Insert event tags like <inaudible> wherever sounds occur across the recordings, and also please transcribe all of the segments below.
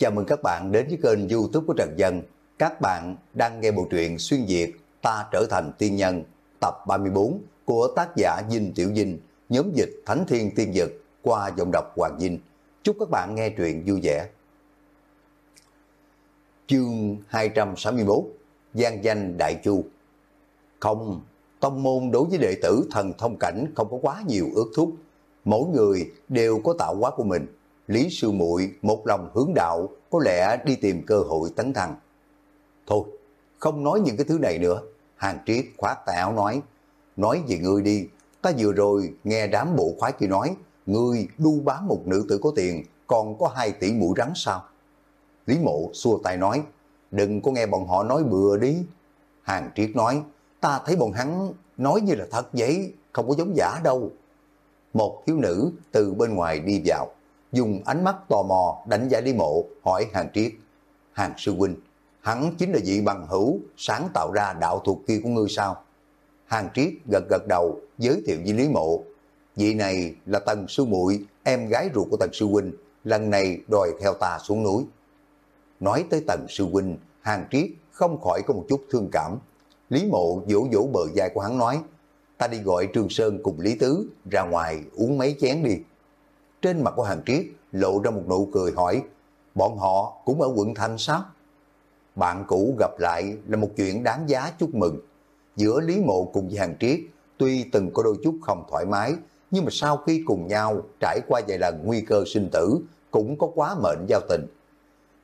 Chào mừng các bạn đến với kênh youtube của Trần Dân. Các bạn đang nghe bộ truyện Xuyên Việt Ta Trở Thành Tiên Nhân tập 34 của tác giả Dinh Tiểu Dinh, nhóm dịch Thánh Thiên Tiên Dực qua giọng đọc Hoàng Dinh. Chúc các bạn nghe truyện vui vẻ. Chương 261 Giang danh Đại Chu Không, tông môn đối với đệ tử thần thông cảnh không có quá nhiều ước thúc. Mỗi người đều có tạo hóa của mình Lý Sư muội một lòng hướng đạo, có lẽ đi tìm cơ hội tấn thăng. Thôi, không nói những cái thứ này nữa. Hàng Triết khoát tay áo nói, nói về ngươi đi, ta vừa rồi nghe đám bộ khoái kia nói, ngươi đu bám một nữ tử có tiền, còn có hai tỷ mũi rắn sao? Lý Mộ xua tay nói, đừng có nghe bọn họ nói bừa đi. Hàng Triết nói, ta thấy bọn hắn nói như là thật vậy, không có giống giả đâu. Một thiếu nữ từ bên ngoài đi vào, dùng ánh mắt tò mò đánh giá Lý Mộ, hỏi Hàng Triết. Hàng Sư Huynh, hắn chính là vị bằng hữu sáng tạo ra đạo thuật kia của ngươi sao? Hàng Triết gật gật đầu giới thiệu với Lý Mộ. Vị này là Tần Sư muội em gái ruột của Tần Sư Huynh, lần này đòi theo ta xuống núi. Nói tới Tần Sư Huynh, Hàng Triết không khỏi có một chút thương cảm. Lý Mộ vỗ vỗ bờ vai của hắn nói, ta đi gọi Trương Sơn cùng Lý Tứ ra ngoài uống mấy chén đi. Trên mặt của Hàng Triết lộ ra một nụ cười hỏi, bọn họ cũng ở quận Thành sao? Bạn cũ gặp lại là một chuyện đáng giá chúc mừng. Giữa Lý Mộ cùng với Hàng Triết, tuy từng có đôi chút không thoải mái, nhưng mà sau khi cùng nhau trải qua vài lần nguy cơ sinh tử, cũng có quá mệnh giao tình.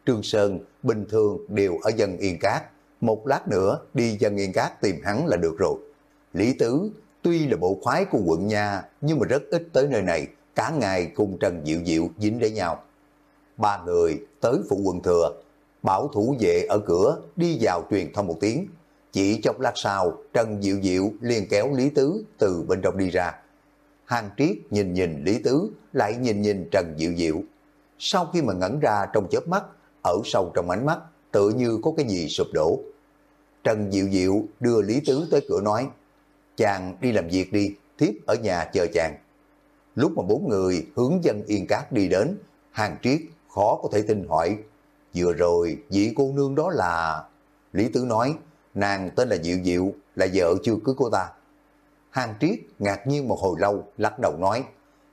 Trương Sơn bình thường đều ở dân Yên Cát, một lát nữa đi dân Yên Cát tìm hắn là được rồi. Lý Tứ tuy là bộ khoái của quận nhà nhưng mà rất ít tới nơi này, cả ngày cùng Trần Diệu Diệu dính để nhau. Ba người tới phụ quận thừa, bảo thủ vệ ở cửa đi vào truyền thông một tiếng. Chỉ chốc lát sau, Trần Diệu Diệu liền kéo Lý Tứ từ bên trong đi ra. Hàng Triết nhìn nhìn Lý Tứ, lại nhìn nhìn Trần Diệu Diệu. Sau khi mà ngẩn ra trong chớp mắt, ở sâu trong ánh mắt, tự như có cái gì sụp đổ. Trần Diệu Diệu đưa Lý Tứ tới cửa nói, chàng đi làm việc đi, thiếp ở nhà chờ chàng. Lúc mà bốn người hướng dân Yên Cát đi đến, Hàng Triết khó có thể tin hỏi, vừa rồi vị cô nương đó là... Lý Tứ nói, nàng tên là Diệu Diệu, là vợ chưa cưới cô ta. Hàng Triết ngạc nhiên một hồi lâu, lắc đầu nói,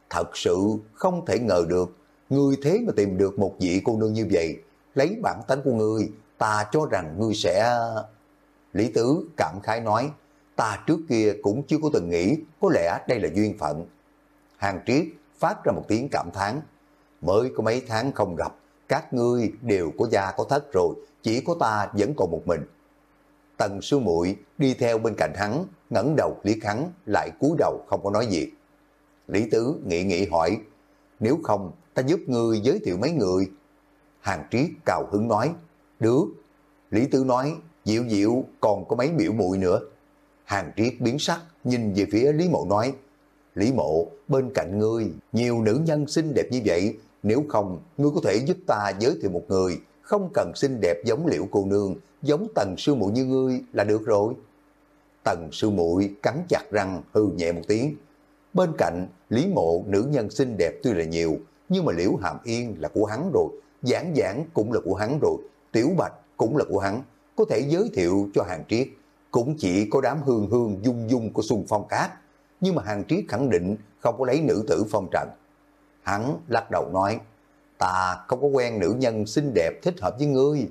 thật sự không thể ngờ được, ngươi thế mà tìm được một vị cô nương như vậy, lấy bản tính của ngươi, ta cho rằng ngươi sẽ... Lý Tứ cảm khái nói, ta trước kia cũng chưa có từng nghĩ, có lẽ đây là duyên phận. Hàng Triết phát ra một tiếng cảm thán. Mới có mấy tháng không gặp, các ngươi đều có gia có thất rồi, chỉ có ta vẫn còn một mình. Tần sư muội đi theo bên cạnh hắn, ngẩng đầu liếc hắn, lại cúi đầu không có nói gì. Lý Tứ nghĩ nghĩ hỏi, nếu không ta giúp ngươi giới thiệu mấy người. Hàng Triết cào hứng nói, được. Lý Tứ nói, Diệu Diệu còn có mấy biểu muội nữa. Hàng Triết biến sắc, nhìn về phía Lý Mộ nói, Lý Mộ, bên cạnh ngươi, nhiều nữ nhân xinh đẹp như vậy, nếu không, ngươi có thể giúp ta giới thiệu một người, không cần xinh đẹp giống liễu cô nương, giống tần sư muội như ngươi là được rồi. Tần sư muội cắn chặt răng hư nhẹ một tiếng. Bên cạnh, Lý Mộ nữ nhân xinh đẹp tuy là nhiều, nhưng mà liễu hàm yên là của hắn rồi, giảng giảng cũng là của hắn rồi, tiểu bạch cũng là của hắn, có thể giới thiệu cho hàng triết, cũng chỉ có đám hương hương dung dung của Xuân Phong Cát nhưng mà Hàng Triết khẳng định không có lấy nữ tử phong trần. Hắn lắc đầu nói, ta không có quen nữ nhân xinh đẹp thích hợp với ngươi.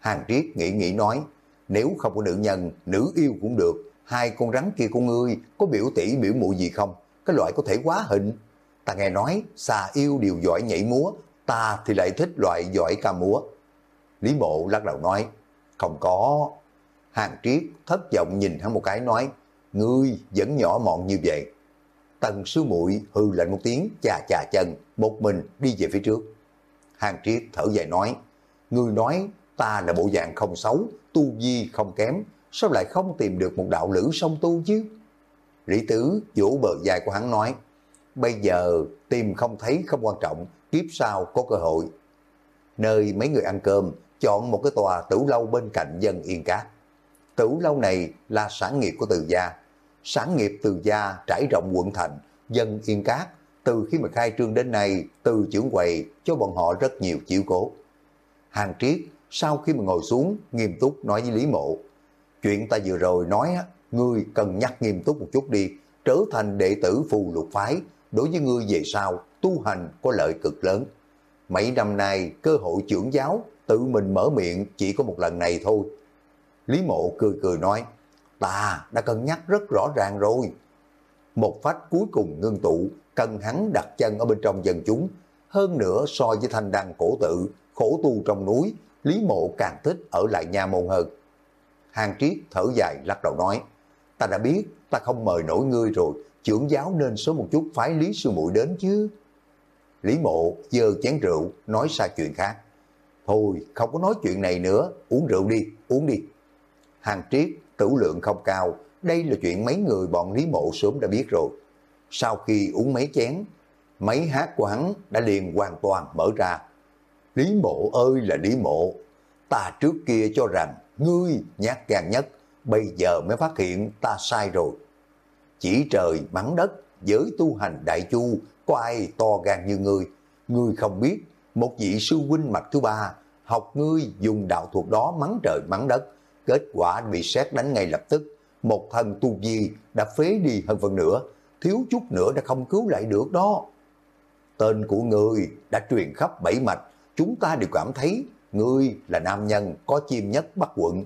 Hàng Triết nghĩ nghĩ nói, nếu không có nữ nhân, nữ yêu cũng được, hai con rắn kia của ngươi có biểu tỷ biểu mụ gì không? Cái loại có thể quá hình. Ta nghe nói xà yêu đều giỏi nhảy múa, ta thì lại thích loại giỏi ca múa. Lý Mộ lắc đầu nói, không có. Hàng Triết thất vọng nhìn hắn một cái nói, ngươi vẫn nhỏ mọn như vậy. Tần sư muội hư lạnh một tiếng, chà chà chân, một mình đi về phía trước. Hàng triết thở dài nói, ngươi nói ta là bộ dạng không xấu, tu vi không kém, sao lại không tìm được một đạo lữ song tu chứ? Lý Tứ vỗ bờ dài của hắn nói, bây giờ tìm không thấy không quan trọng, kiếp sau có cơ hội. Nơi mấy người ăn cơm, chọn một cái tòa tử lâu bên cạnh dân Yên Cát. Tử lâu này là sản nghiệp của từ gia, sản nghiệp từ gia trải rộng quận thành, dân yên cát, từ khi mà khai trương đến nay, từ trưởng quầy cho bọn họ rất nhiều chiếu cố. Hàng Triết sau khi mà ngồi xuống nghiêm túc nói với Lý Mộ. Chuyện ta vừa rồi nói ngươi cần nhắc nghiêm túc một chút đi, trở thành đệ tử phù lục phái, đối với ngươi về sau, tu hành có lợi cực lớn. Mấy năm nay, cơ hội trưởng giáo, tự mình mở miệng chỉ có một lần này thôi. Lý Mộ cười cười nói, ta đã cân nhắc rất rõ ràng rồi. Một phách cuối cùng ngưng tụ, cần hắn đặt chân ở bên trong dân chúng. Hơn nữa so với thanh đăng cổ tự, khổ tu trong núi, Lý Mộ càng thích ở lại nhà môn hơn. Hàng Triết thở dài lắc đầu nói, ta đã biết ta không mời nổi ngươi rồi, trưởng giáo nên số một chút phái Lý Sư Muội đến chứ. Lý Mộ dơ chén rượu, nói xa chuyện khác. Thôi, không có nói chuyện này nữa, uống rượu đi, uống đi. Hàng Triết, tửu lượng không cao, đây là chuyện mấy người bọn Lý Mộ sớm đã biết rồi. Sau khi uống mấy chén, mấy hát của hắn đã liền hoàn toàn mở ra. Lý Mộ ơi là Lý Mộ, ta trước kia cho rằng ngươi nhát gan nhất, bây giờ mới phát hiện ta sai rồi. Chỉ trời mắng đất, giới tu hành đại chu, có ai to gan như ngươi. Ngươi không biết, một vị sư huynh mạch thứ ba, học ngươi dùng đạo thuật đó mắng trời mắng đất, kết quả bị xét đánh ngay lập tức. Một thần tu vi đã phế đi hơn phần nữa, thiếu chút nữa đã không cứu lại được đó. Tên của người đã truyền khắp bảy mạch, chúng ta đều cảm thấy ngươi là nam nhân có chim nhất bắc quận.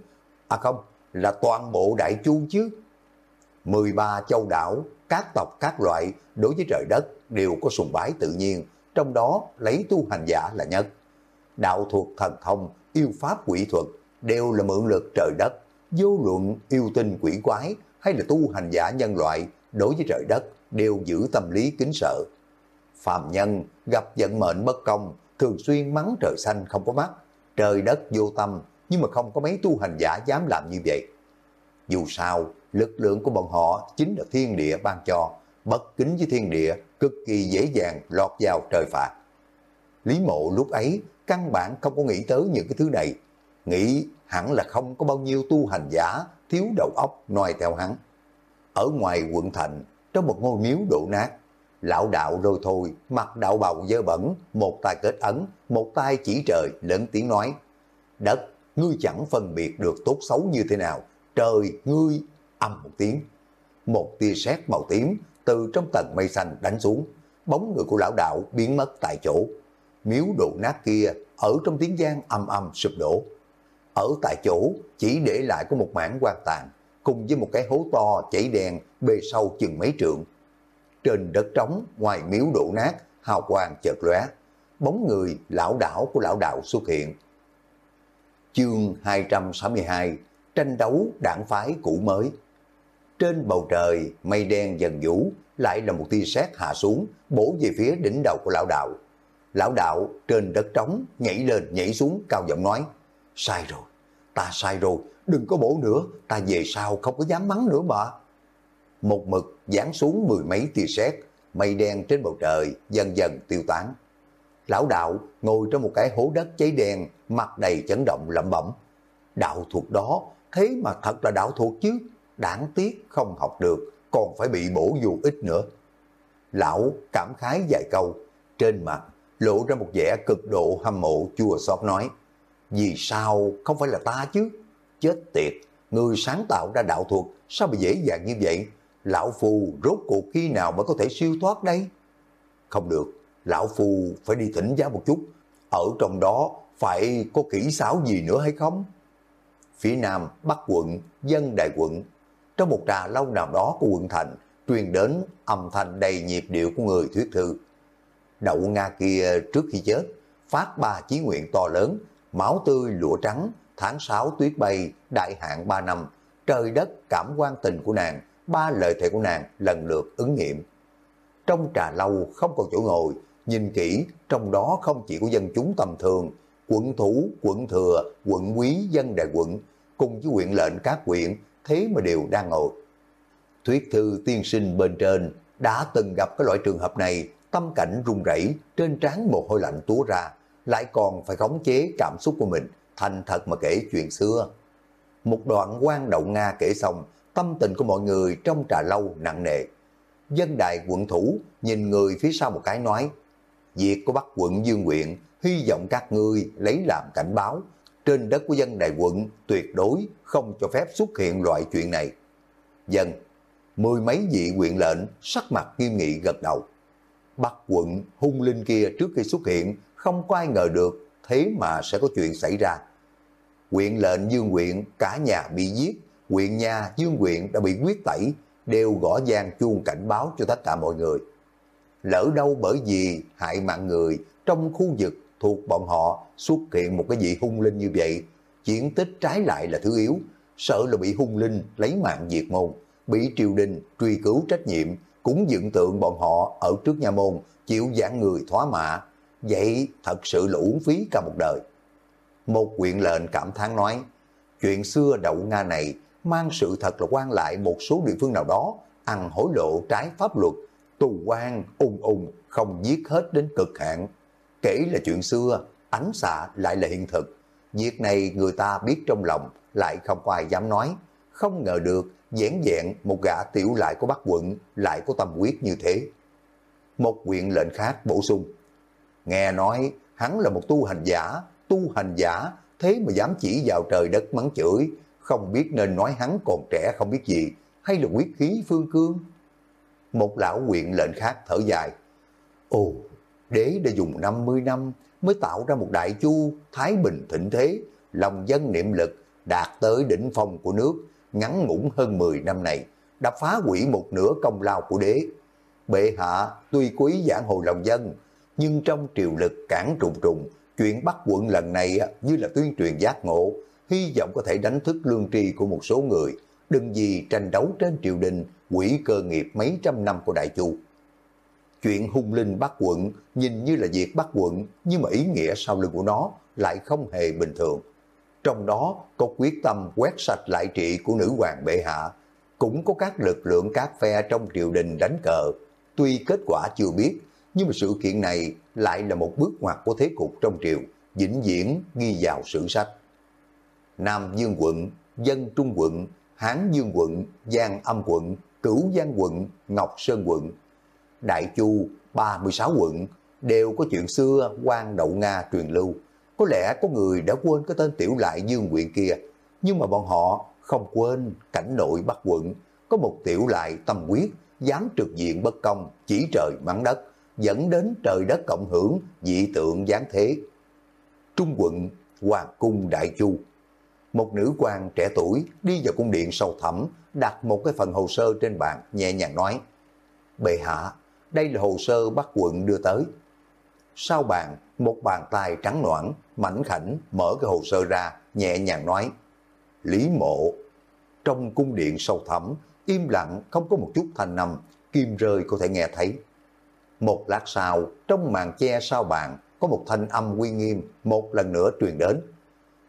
À không, là toàn bộ đại chu chứ. 13 châu đảo, các tộc các loại đối với trời đất đều có sùng bái tự nhiên, trong đó lấy tu hành giả là nhất. Đạo thuật thần thông, yêu pháp quỷ thuật đều là mượn lực trời đất, vô luận yêu tinh quỷ quái hay là tu hành giả nhân loại đối với trời đất đều giữ tâm lý kính sợ. Phạm nhân gặp vận mệnh bất công, thường xuyên mắng trời xanh không có mắt, trời đất vô tâm, nhưng mà không có mấy tu hành giả dám làm như vậy. Dù sao, lực lượng của bọn họ chính là thiên địa ban cho, bất kính với thiên địa, cực kỳ dễ dàng lọt vào trời phạt. Lý mộ lúc ấy căn bản không có nghĩ tới những cái thứ này, nghĩ hẳn là không có bao nhiêu tu hành giả thiếu đầu óc noi theo hắn. Ở ngoài quận thành, trong một ngôi miếu đổ nát, lão đạo rồi thôi, mặt đạo bào dơ bẩn, một tay kết ấn, một tay chỉ trời, lớn tiếng nói, đất, ngươi chẳng phân biệt được tốt xấu như thế nào, trời, ngươi, âm một tiếng. Một tia sét màu tím từ trong tầng mây xanh đánh xuống, bóng người của lão đạo biến mất tại chỗ. Miếu đổ nát kia ở trong tiếng gian âm âm sụp đổ. Ở tại chỗ chỉ để lại có một mảng quan tàn, cùng với một cái hố to chảy đèn bề sâu chừng mấy trượng. Trên đất trống ngoài miếu đổ nát, hào quang chợt lóe, bóng người lão đảo của lão đạo xuất hiện. Chương 262 Tranh đấu đảng phái cũ mới Trên bầu trời, mây đen dần vũ, lại là một tia sét hạ xuống, bổ về phía đỉnh đầu của lão đạo. Lão đạo trên đất trống nhảy lên nhảy xuống cao giọng nói, sai rồi, ta sai rồi, đừng có bổ nữa, ta về sau không có dám mắng nữa mà. Một mực giáng xuống mười mấy tia sét, mây đen trên bầu trời dần dần tiêu tán. Lão đạo ngồi trong một cái hố đất cháy đen, mặt đầy chấn động lẩm bẩm. Đạo thuật đó, thế mà thật là đạo thuật chứ, đáng tiếc không học được, còn phải bị bổ dù ít nữa. Lão cảm khái vài câu, trên mặt lộ ra một vẻ cực độ hâm mộ chua xót nói, vì sao không phải là ta chứ? Chết tiệt, người sáng tạo ra đạo thuật sao mà dễ dàng như vậy? Lão Phù rốt cuộc khi nào mới có thể siêu thoát đây? Không được, Lão Phù phải đi thỉnh giáo một chút, ở trong đó phải có kỹ xảo gì nữa hay không? Phía Nam, Bắc quận, Dân Đại quận, trong một trà lâu nào đó của quận thành, truyền đến âm thanh đầy nhịp điệu của người thuyết thư. Đậu Nga kia trước khi chết, phát ba chí nguyện to lớn, máu tươi lụa trắng, tháng 6 tuyết bay, đại hạn 3 năm, trời đất cảm quan tình của nàng, ba lời thề của nàng lần lượt ứng nghiệm. Trong trà lâu không còn chỗ ngồi, nhìn kỹ, trong đó không chỉ có dân chúng tầm thường, quận thủ, quận thừa, quận quý, dân đại quận, cùng với quyện lệnh các quyện, thế mà đều đang ngồi. Thuyết thư tiên sinh bên trên đã từng gặp cái loại trường hợp này, tâm cảnh run rẩy, trên trán mồ hôi lạnh túa ra, lại còn phải khống chế cảm xúc của mình, thành thật mà kể chuyện xưa. Một đoạn quan đậu Nga kể xong, tâm tình của mọi người trong trà lâu nặng nề. Dân đại quận thủ nhìn người phía sau một cái nói, việc của Bắc quận Dương Nguyện hy vọng các ngươi lấy làm cảnh báo, trên đất của dân đại quận tuyệt đối không cho phép xuất hiện loại chuyện này. Dân, mười mấy vị quyện lệnh sắc mặt nghiêm nghị gật đầu. Bắc quận hung linh kia trước khi xuất hiện không có ai ngờ được thế mà sẽ có chuyện xảy ra. Quyện lệnh dương quyện cả nhà bị giết, quyện nhà dương quyện đã bị quyết tẩy, đều gõ gian chuông cảnh báo cho tất cả mọi người. Lỡ đâu bởi vì hại mạng người trong khu vực thuộc bọn họ xuất hiện một cái vị hung linh như vậy, chiến tích trái lại là thứ yếu, sợ là bị hung linh lấy mạng diệt môn, bị triều đình truy cứu trách nhiệm, cũng dựng tượng bọn họ ở trước nhà môn, chịu giảng người thoá mạ. Vậy thật sự là uổng phí cả một đời. Một quyện lệnh cảm thán nói, chuyện xưa đậu Nga này mang sự thật là quan lại một số địa phương nào đó, ăn hối lộ trái pháp luật, tù quan ung ung không giết hết đến cực hạn. Kể là chuyện xưa, ánh xạ lại là hiện thực. Việc này người ta biết trong lòng, lại không có ai dám nói. Không ngờ được, dẻn dẹn một gã tiểu lại của Bắc quận lại có tâm quyết như thế. Một quyện lệnh khác bổ sung. Nghe nói hắn là một tu hành giả, tu hành giả, thế mà dám chỉ vào trời đất mắng chửi, không biết nên nói hắn còn trẻ không biết gì, hay là quyết khí phương cương. Một lão quyện lệnh khác thở dài. Ồ, đế đã dùng 50 năm mới tạo ra một đại chu thái bình thịnh thế, lòng dân niệm lực đạt tới đỉnh phong của nước, ngắn ngủn hơn 10 năm này, đã phá hủy một nửa công lao của đế. Bệ hạ tuy quý giảng hồ lòng dân, nhưng trong triều lực cản trùng trùng, chuyện bắt quận lần này như là tuyên truyền giác ngộ, hy vọng có thể đánh thức lương tri của một số người, đừng gì tranh đấu trên triều đình, quỷ cơ nghiệp mấy trăm năm của Đại Chu. Chuyện hung linh bắt quận nhìn như là việc bắt quận, nhưng mà ý nghĩa sau lưng của nó lại không hề bình thường. Trong đó có quyết tâm quét sạch lại trị của nữ hoàng bệ hạ, cũng có các lực lượng các phe trong triều đình đánh cờ. Tuy kết quả chưa biết, nhưng mà sự kiện này lại là một bước ngoặt của thế cục trong triều, vĩnh viễn ghi vào sử sách. Nam Dương quận, Dân Trung quận, Hán Dương quận, Giang Âm quận, Cửu Giang quận, Ngọc Sơn quận, Đại Chu, 36 quận, đều có chuyện xưa quan đậu Nga truyền lưu. Có lẽ có người đã quên cái tên tiểu lại Dương quyện kia, nhưng mà bọn họ không quên cảnh nội Bắc quận, có một tiểu lại tâm quyết, dám trực diện bất công, chỉ trời mắng đất, dẫn đến trời đất cộng hưởng, dị tượng giáng thế. Trung quận, Hoàng cung Đại Chu. Một nữ quan trẻ tuổi đi vào cung điện sâu thẳm, đặt một cái phần hồ sơ trên bàn, nhẹ nhàng nói, Bệ hạ, đây là hồ sơ bắt quận đưa tới. Sau bàn, một bàn tay trắng noãn, mảnh khảnh mở cái hồ sơ ra, nhẹ nhàng nói, Lý mộ. Trong cung điện sâu thẳm, im lặng không có một chút thanh nằm, kim rơi có thể nghe thấy. Một lát sau, trong màn che sau bàn, có một thanh âm uy nghiêm một lần nữa truyền đến.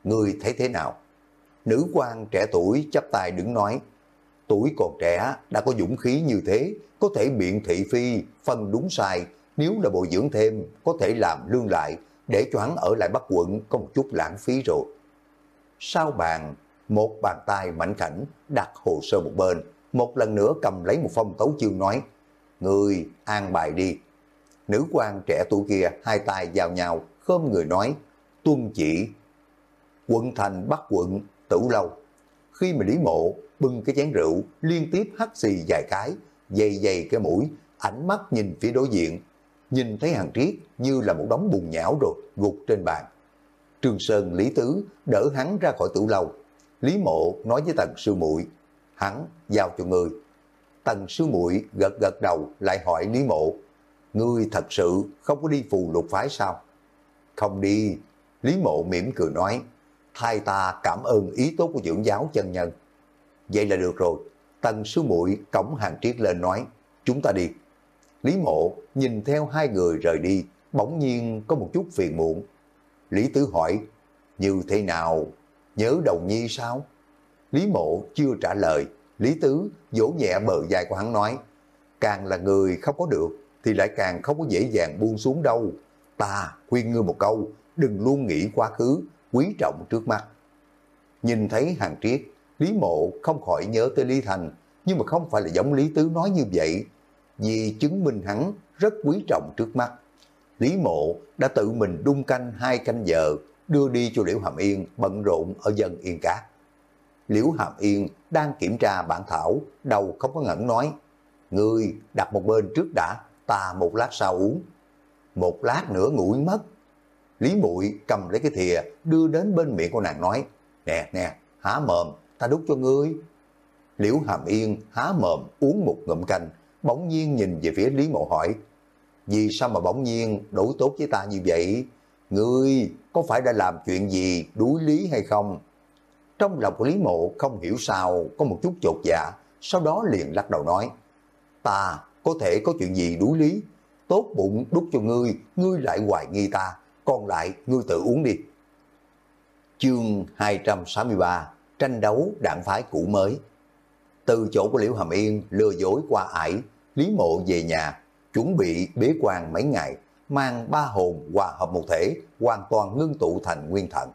Người thấy thế nào? Nữ quan trẻ tuổi chắp tay đứng nói, tuổi còn trẻ đã có dũng khí như thế, có thể biện thị phi, phân đúng sai, nếu là bồi dưỡng thêm, có thể làm lương lại, để cho hắn ở lại Bắc quận có một chút lãng phí rồi. Sau bàn, một bàn tay mảnh khảnh đặt hồ sơ một bên, một lần nữa cầm lấy một phong tấu chương nói, Người an bài đi. Nữ quan trẻ tuổi kia hai tay giao nhau, khom người nói, tuân chỉ. Quận thành Bắc quận, tử lâu. Khi mà Lý Mộ bưng cái chén rượu liên tiếp hắt xì vài cái, dày dày cái mũi, ánh mắt nhìn phía đối diện, nhìn thấy hàng triết như là một đống bùn nhão rồi gục trên bàn. Trương Sơn Lý Tứ đỡ hắn ra khỏi tử lâu. Lý Mộ nói với Tần Sư muội hắn giao cho người. Tần Sư muội gật gật đầu lại hỏi Lý Mộ, ngươi thật sự không có đi phù lục phái sao? Không đi. Lý Mộ mỉm cười nói, thay ta cảm ơn ý tốt của dưỡng giáo chân nhân. Vậy là được rồi. Tần Sư muội cổng hàng triết lên nói, chúng ta đi. Lý Mộ nhìn theo hai người rời đi, bỗng nhiên có một chút phiền muộn. Lý Tứ hỏi, như thế nào? Nhớ đầu nhi sao? Lý Mộ chưa trả lời, Lý Tứ vỗ nhẹ bờ dài của hắn nói, càng là người không có được, thì lại càng không có dễ dàng buông xuống đâu. Ta khuyên ngươi một câu, đừng luôn nghĩ quá khứ, quý trọng trước mắt. Nhìn thấy hàng triết, Lý Mộ không khỏi nhớ tới Lý Thành, nhưng mà không phải là giống Lý Tứ nói như vậy, vì chứng minh hắn rất quý trọng trước mắt. Lý Mộ đã tự mình đun canh hai canh giờ, đưa đi cho Liễu Hàm Yên bận rộn ở dân Yên Cát. Liễu Hàm Yên đang kiểm tra bản thảo, đầu không có ngẩn nói, Ngươi đặt một bên trước đã, ta một lát sau uống. Một lát nữa nguội mất. Lý Bụi cầm lấy cái thìa, đưa đến bên miệng của nàng nói, Nè, nè, há mồm, ta đút cho ngươi. Liễu Hàm Yên há mồm uống một ngụm canh, bỗng nhiên nhìn về phía Lý Mộ hỏi, vì sao mà bỗng nhiên đối tốt với ta như vậy? Ngươi có phải đã làm chuyện gì đuối lý hay không? Trong lòng của Lý Mộ không hiểu sao có một chút chột dạ, sau đó liền lắc đầu nói, ta có thể có chuyện gì đuối lý, tốt bụng đút cho ngươi, ngươi lại hoài nghi ta, còn lại ngươi tự uống đi. Chương 263 Tranh đấu đảng phái cũ mới Từ chỗ của Liễu Hàm Yên lừa dối qua ải, Lý Mộ về nhà, chuẩn bị bế quan mấy ngày, mang ba hồn hòa hợp một thể, hoàn toàn ngưng tụ thành nguyên thận.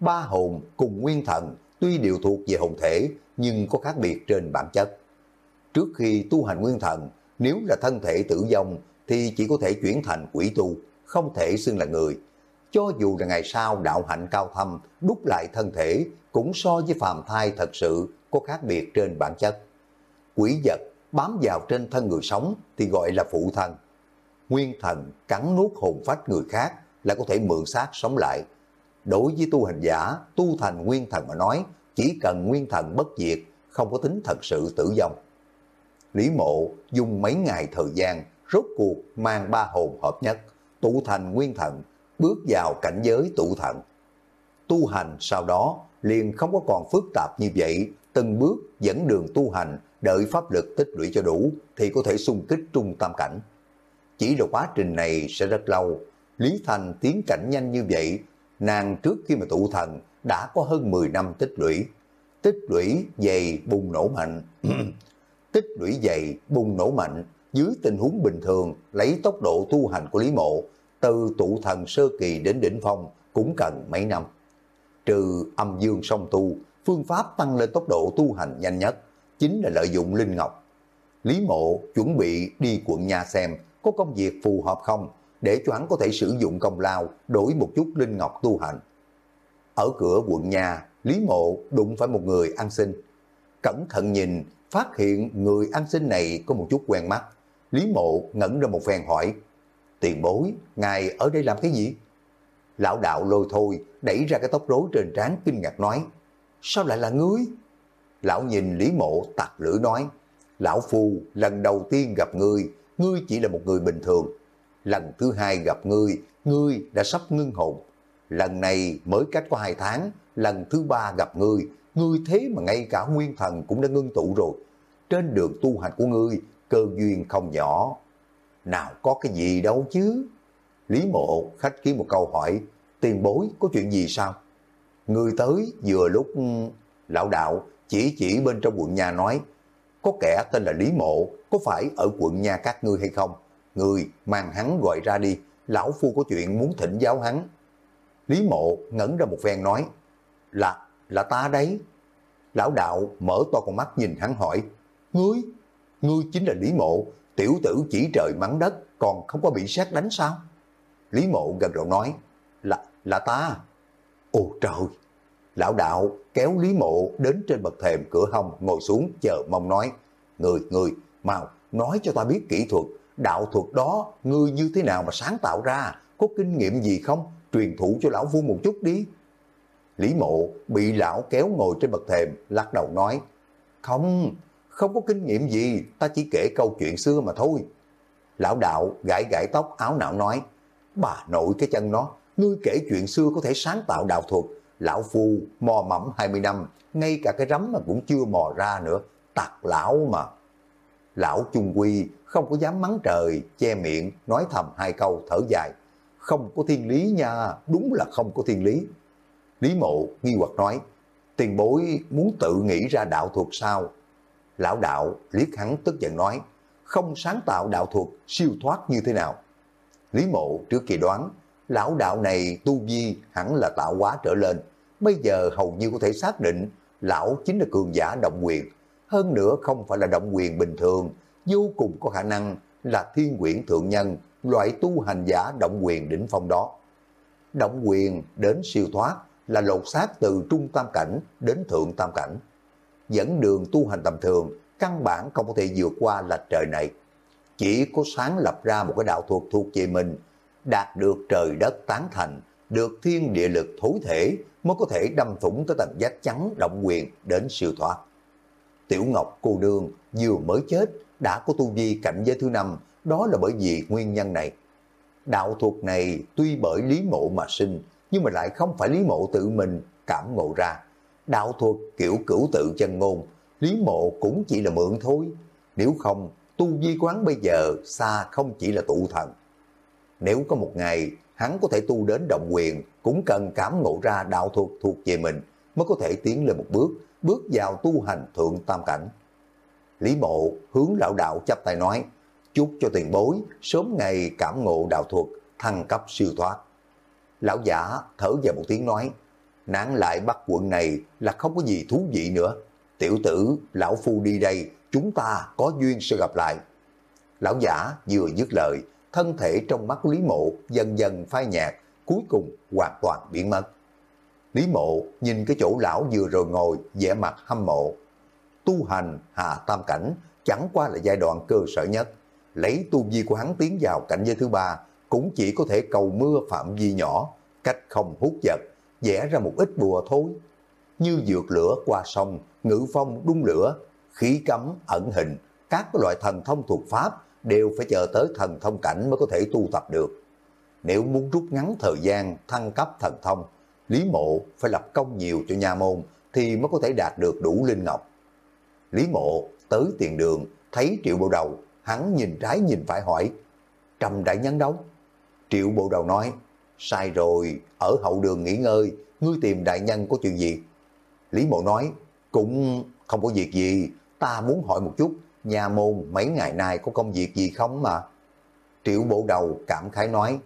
Ba hồn cùng nguyên thần tuy đều thuộc về hồn thể, nhưng có khác biệt trên bản chất. Trước khi tu hành nguyên thần, nếu là thân thể tử vong thì chỉ có thể chuyển thành quỷ tu, không thể xưng là người. Cho dù là ngày sau đạo hạnh cao thâm, đúc lại thân thể, cũng so với phàm thai thật sự có khác biệt trên bản chất. Quỷ vật bám vào trên thân người sống thì gọi là phụ thân. Nguyên thần cắn nuốt hồn phách người khác là có thể mượn xác sống lại. Đối với tu hành giả, tu thành nguyên thần mà nói, chỉ cần nguyên thần bất diệt, không có tính thật sự tử vong. Lý Mộ dùng mấy ngày thời gian rốt cuộc mang ba hồn hợp nhất, tụ thành nguyên thần, bước vào cảnh giới tụ thần. Tu hành sau đó liền không có còn phức tạp như vậy, từng bước dẫn đường tu hành, đợi pháp lực tích lũy cho đủ thì có thể xung kích trung tam cảnh. Chỉ là quá trình này sẽ rất lâu, Lý Thành tiến cảnh nhanh như vậy, nàng trước khi mà tụ thần đã có hơn 10 năm tích lũy. Tích lũy dày bùng nổ mạnh, <clears throat> tích lũy dày bùng nổ mạnh dưới tình huống bình thường lấy tốc độ tu hành của Lý Mộ từ tụ thần sơ kỳ đến đỉnh phong cũng cần mấy năm. Trừ âm dương song tu, phương pháp tăng lên tốc độ tu hành nhanh nhất chính là lợi dụng Linh Ngọc. Lý Mộ chuẩn bị đi quận nhà xem có công việc phù hợp không để cho hắn có thể sử dụng công lao đổi một chút Linh Ngọc tu hành. Ở cửa quận nhà, Lý Mộ đụng phải một người ăn xin. Cẩn thận nhìn, phát hiện người ăn xin này có một chút quen mắt. Lý Mộ ngẩn ra một phen hỏi, tiền bối, ngài ở đây làm cái gì? Lão đạo lôi thôi, đẩy ra cái tóc rối trên trán kinh ngạc nói, sao lại là ngươi? Lão nhìn Lý Mộ tặc lưỡi nói, Lão Phu lần đầu tiên gặp ngươi, ngươi chỉ là một người bình thường. Lần thứ hai gặp ngươi, ngươi đã sắp ngưng hồn. Lần này mới cách có hai tháng, lần thứ ba gặp ngươi, ngươi thế mà ngay cả nguyên thần cũng đã ngưng tụ rồi. Trên đường tu hành của ngươi, cơ duyên không nhỏ. Nào có cái gì đâu chứ? Lý mộ khách ký một câu hỏi, tiền bối có chuyện gì sao? Ngươi tới vừa lúc... Ừ, lão đạo chỉ chỉ bên trong quận nhà nói, có kẻ tên là Lý Mộ, có phải ở quận nhà các ngươi hay không? Người mang hắn gọi ra đi, lão phu có chuyện muốn thỉnh giáo hắn. Lý Mộ ngẩn ra một phen nói, là, là ta đấy. Lão đạo mở to con mắt nhìn hắn hỏi, ngươi, ngươi chính là Lý Mộ, tiểu tử chỉ trời mắng đất, còn không có bị sát đánh sao? Lý Mộ gần đầu nói, là, là ta. Ồ trời! Lão đạo kéo Lý Mộ đến trên bậc thềm cửa hông ngồi xuống chờ mong nói, người, người, mau, nói cho ta biết kỹ thuật, đạo thuật đó ngươi như thế nào mà sáng tạo ra, có kinh nghiệm gì không? Truyền thụ cho lão phu một chút đi. Lý mộ bị lão kéo ngồi trên bậc thềm, lắc đầu nói, không, không có kinh nghiệm gì, ta chỉ kể câu chuyện xưa mà thôi. Lão đạo gãi gãi tóc áo não nói, bà nội cái chân nó, ngươi kể chuyện xưa có thể sáng tạo đạo thuật, lão phu mò mẫm 20 năm, ngay cả cái rắm mà cũng chưa mò ra nữa, tặc lão mà. Lão Trung Quy không có dám mắng trời, che miệng, nói thầm hai câu thở dài. Không có thiên lý nha, đúng là không có thiên lý. Lý mộ nghi hoặc nói, tiền bối muốn tự nghĩ ra đạo thuật sao? Lão đạo liếc hắn tức giận nói, không sáng tạo đạo thuật siêu thoát như thế nào? Lý mộ trước kỳ đoán, lão đạo này tu vi hẳn là tạo hóa trở lên. Bây giờ hầu như có thể xác định lão chính là cường giả động quyền. Hơn nữa không phải là động quyền bình thường, vô cùng có khả năng là thiên quyển thượng nhân loại tu hành giả động quyền đỉnh phong đó. Động quyền đến siêu thoát là lột xác từ trung tam cảnh đến thượng tam cảnh. Dẫn đường tu hành tầm thường, căn bản không có thể vượt qua lạch trời này. Chỉ có sáng lập ra một cái đạo thuật thuộc về mình, đạt được trời đất tán thành, được thiên địa lực thối thể mới có thể đâm thủng tới tầng giác trắng động quyền đến siêu thoát. Tiểu Ngọc cô đương vừa mới chết đã có tu vi cảnh giới thứ năm, đó là bởi vì nguyên nhân này. Đạo thuật này tuy bởi lý mộ mà sinh, nhưng mà lại không phải lý mộ tự mình cảm ngộ ra. Đạo thuật kiểu cửu tự chân ngôn, lý mộ cũng chỉ là mượn thôi. Nếu không, tu vi quán bây giờ xa không chỉ là tụ thần. Nếu có một ngày hắn có thể tu đến động quyền, cũng cần cảm ngộ ra đạo thuật thuộc về mình, mới có thể tiến lên một bước, bước vào tu hành thượng tam cảnh. Lý mộ hướng lão đạo chấp tay nói, chúc cho tiền bối sớm ngày cảm ngộ đạo thuật, thăng cấp siêu thoát. Lão giả thở dài một tiếng nói, nán lại bắt quận này là không có gì thú vị nữa. Tiểu tử, lão phu đi đây, chúng ta có duyên sẽ gặp lại. Lão giả vừa dứt lời, thân thể trong mắt Lý Mộ dần dần phai nhạt, cuối cùng hoàn toàn biến mất. Lý Mộ nhìn cái chỗ lão vừa rồi ngồi, vẻ mặt hâm mộ. Tu hành hạ tam cảnh chẳng qua là giai đoạn cơ sở nhất. Lấy tu vi của hắn tiến vào cảnh giới thứ ba, cũng chỉ có thể cầu mưa phạm vi nhỏ, cách không hút giật, vẽ ra một ít bùa thôi. Như dược lửa qua sông, ngữ phong đun lửa, khí cấm ẩn hình, các loại thần thông thuộc pháp đều phải chờ tới thần thông cảnh mới có thể tu tập được. Nếu muốn rút ngắn thời gian thăng cấp thần thông, Lý Mộ phải lập công nhiều cho nhà môn thì mới có thể đạt được đủ linh ngọc. Lý Mộ tới tiền đường, thấy triệu bộ đầu, hắn nhìn trái nhìn phải hỏi, trầm đại nhân đâu? Triệu bộ đầu nói, sai rồi, ở hậu đường nghỉ ngơi, ngươi tìm đại nhân có chuyện gì? Lý Mộ nói, cũng không có việc gì, ta muốn hỏi một chút, nhà môn mấy ngày nay có công việc gì không mà? Triệu bộ đầu cảm khái nói,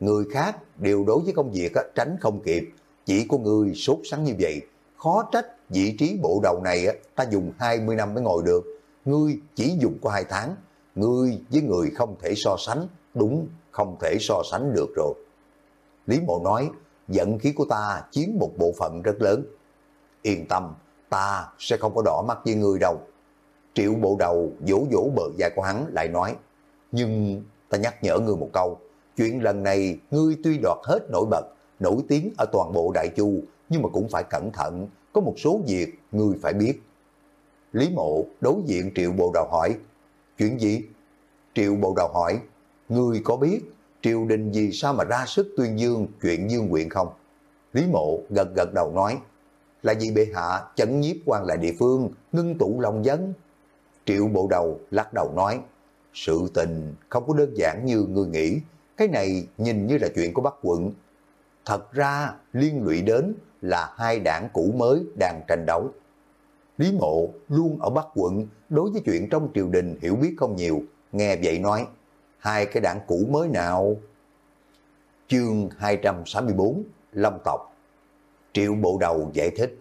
người khác đều đối với công việc á, tránh không kịp, chỉ có người sốt sắng như vậy, khó trách vị trí bộ đầu này á, ta dùng 20 năm mới ngồi được, ngươi chỉ dùng có 2 tháng, ngươi với người không thể so sánh, đúng, không thể so sánh được rồi. Lý Mộ nói, giận khí của ta chiếm một bộ phận rất lớn. Yên tâm, ta sẽ không có đỏ mắt với ngươi đâu. Triệu bộ đầu vỗ vỗ bờ vai của hắn lại nói, nhưng ta nhắc nhở ngươi một câu, chuyện lần này ngươi tuy đoạt hết nổi bật, nổi tiếng ở toàn bộ Đại Chu, nhưng mà cũng phải cẩn thận, có một số việc ngươi phải biết. Lý mộ đối diện triệu bộ đầu hỏi, chuyện gì? Triệu bộ đầu hỏi, ngươi có biết triều đình vì sao mà ra sức tuyên dương chuyện dương quyện không? Lý mộ gật gật đầu nói, là vì bệ hạ chấn nhiếp quan lại địa phương, ngưng tụ lòng dân. Triệu bộ đầu lắc đầu nói, sự tình không có đơn giản như người nghĩ, cái này nhìn như là chuyện của Bắc quận. Thật ra liên lụy đến là hai đảng cũ mới đang tranh đấu. Lý mộ luôn ở Bắc quận đối với chuyện trong triều đình hiểu biết không nhiều, nghe vậy nói, hai cái đảng cũ mới nào? Chương 264 Long tộc Triệu bộ đầu giải thích,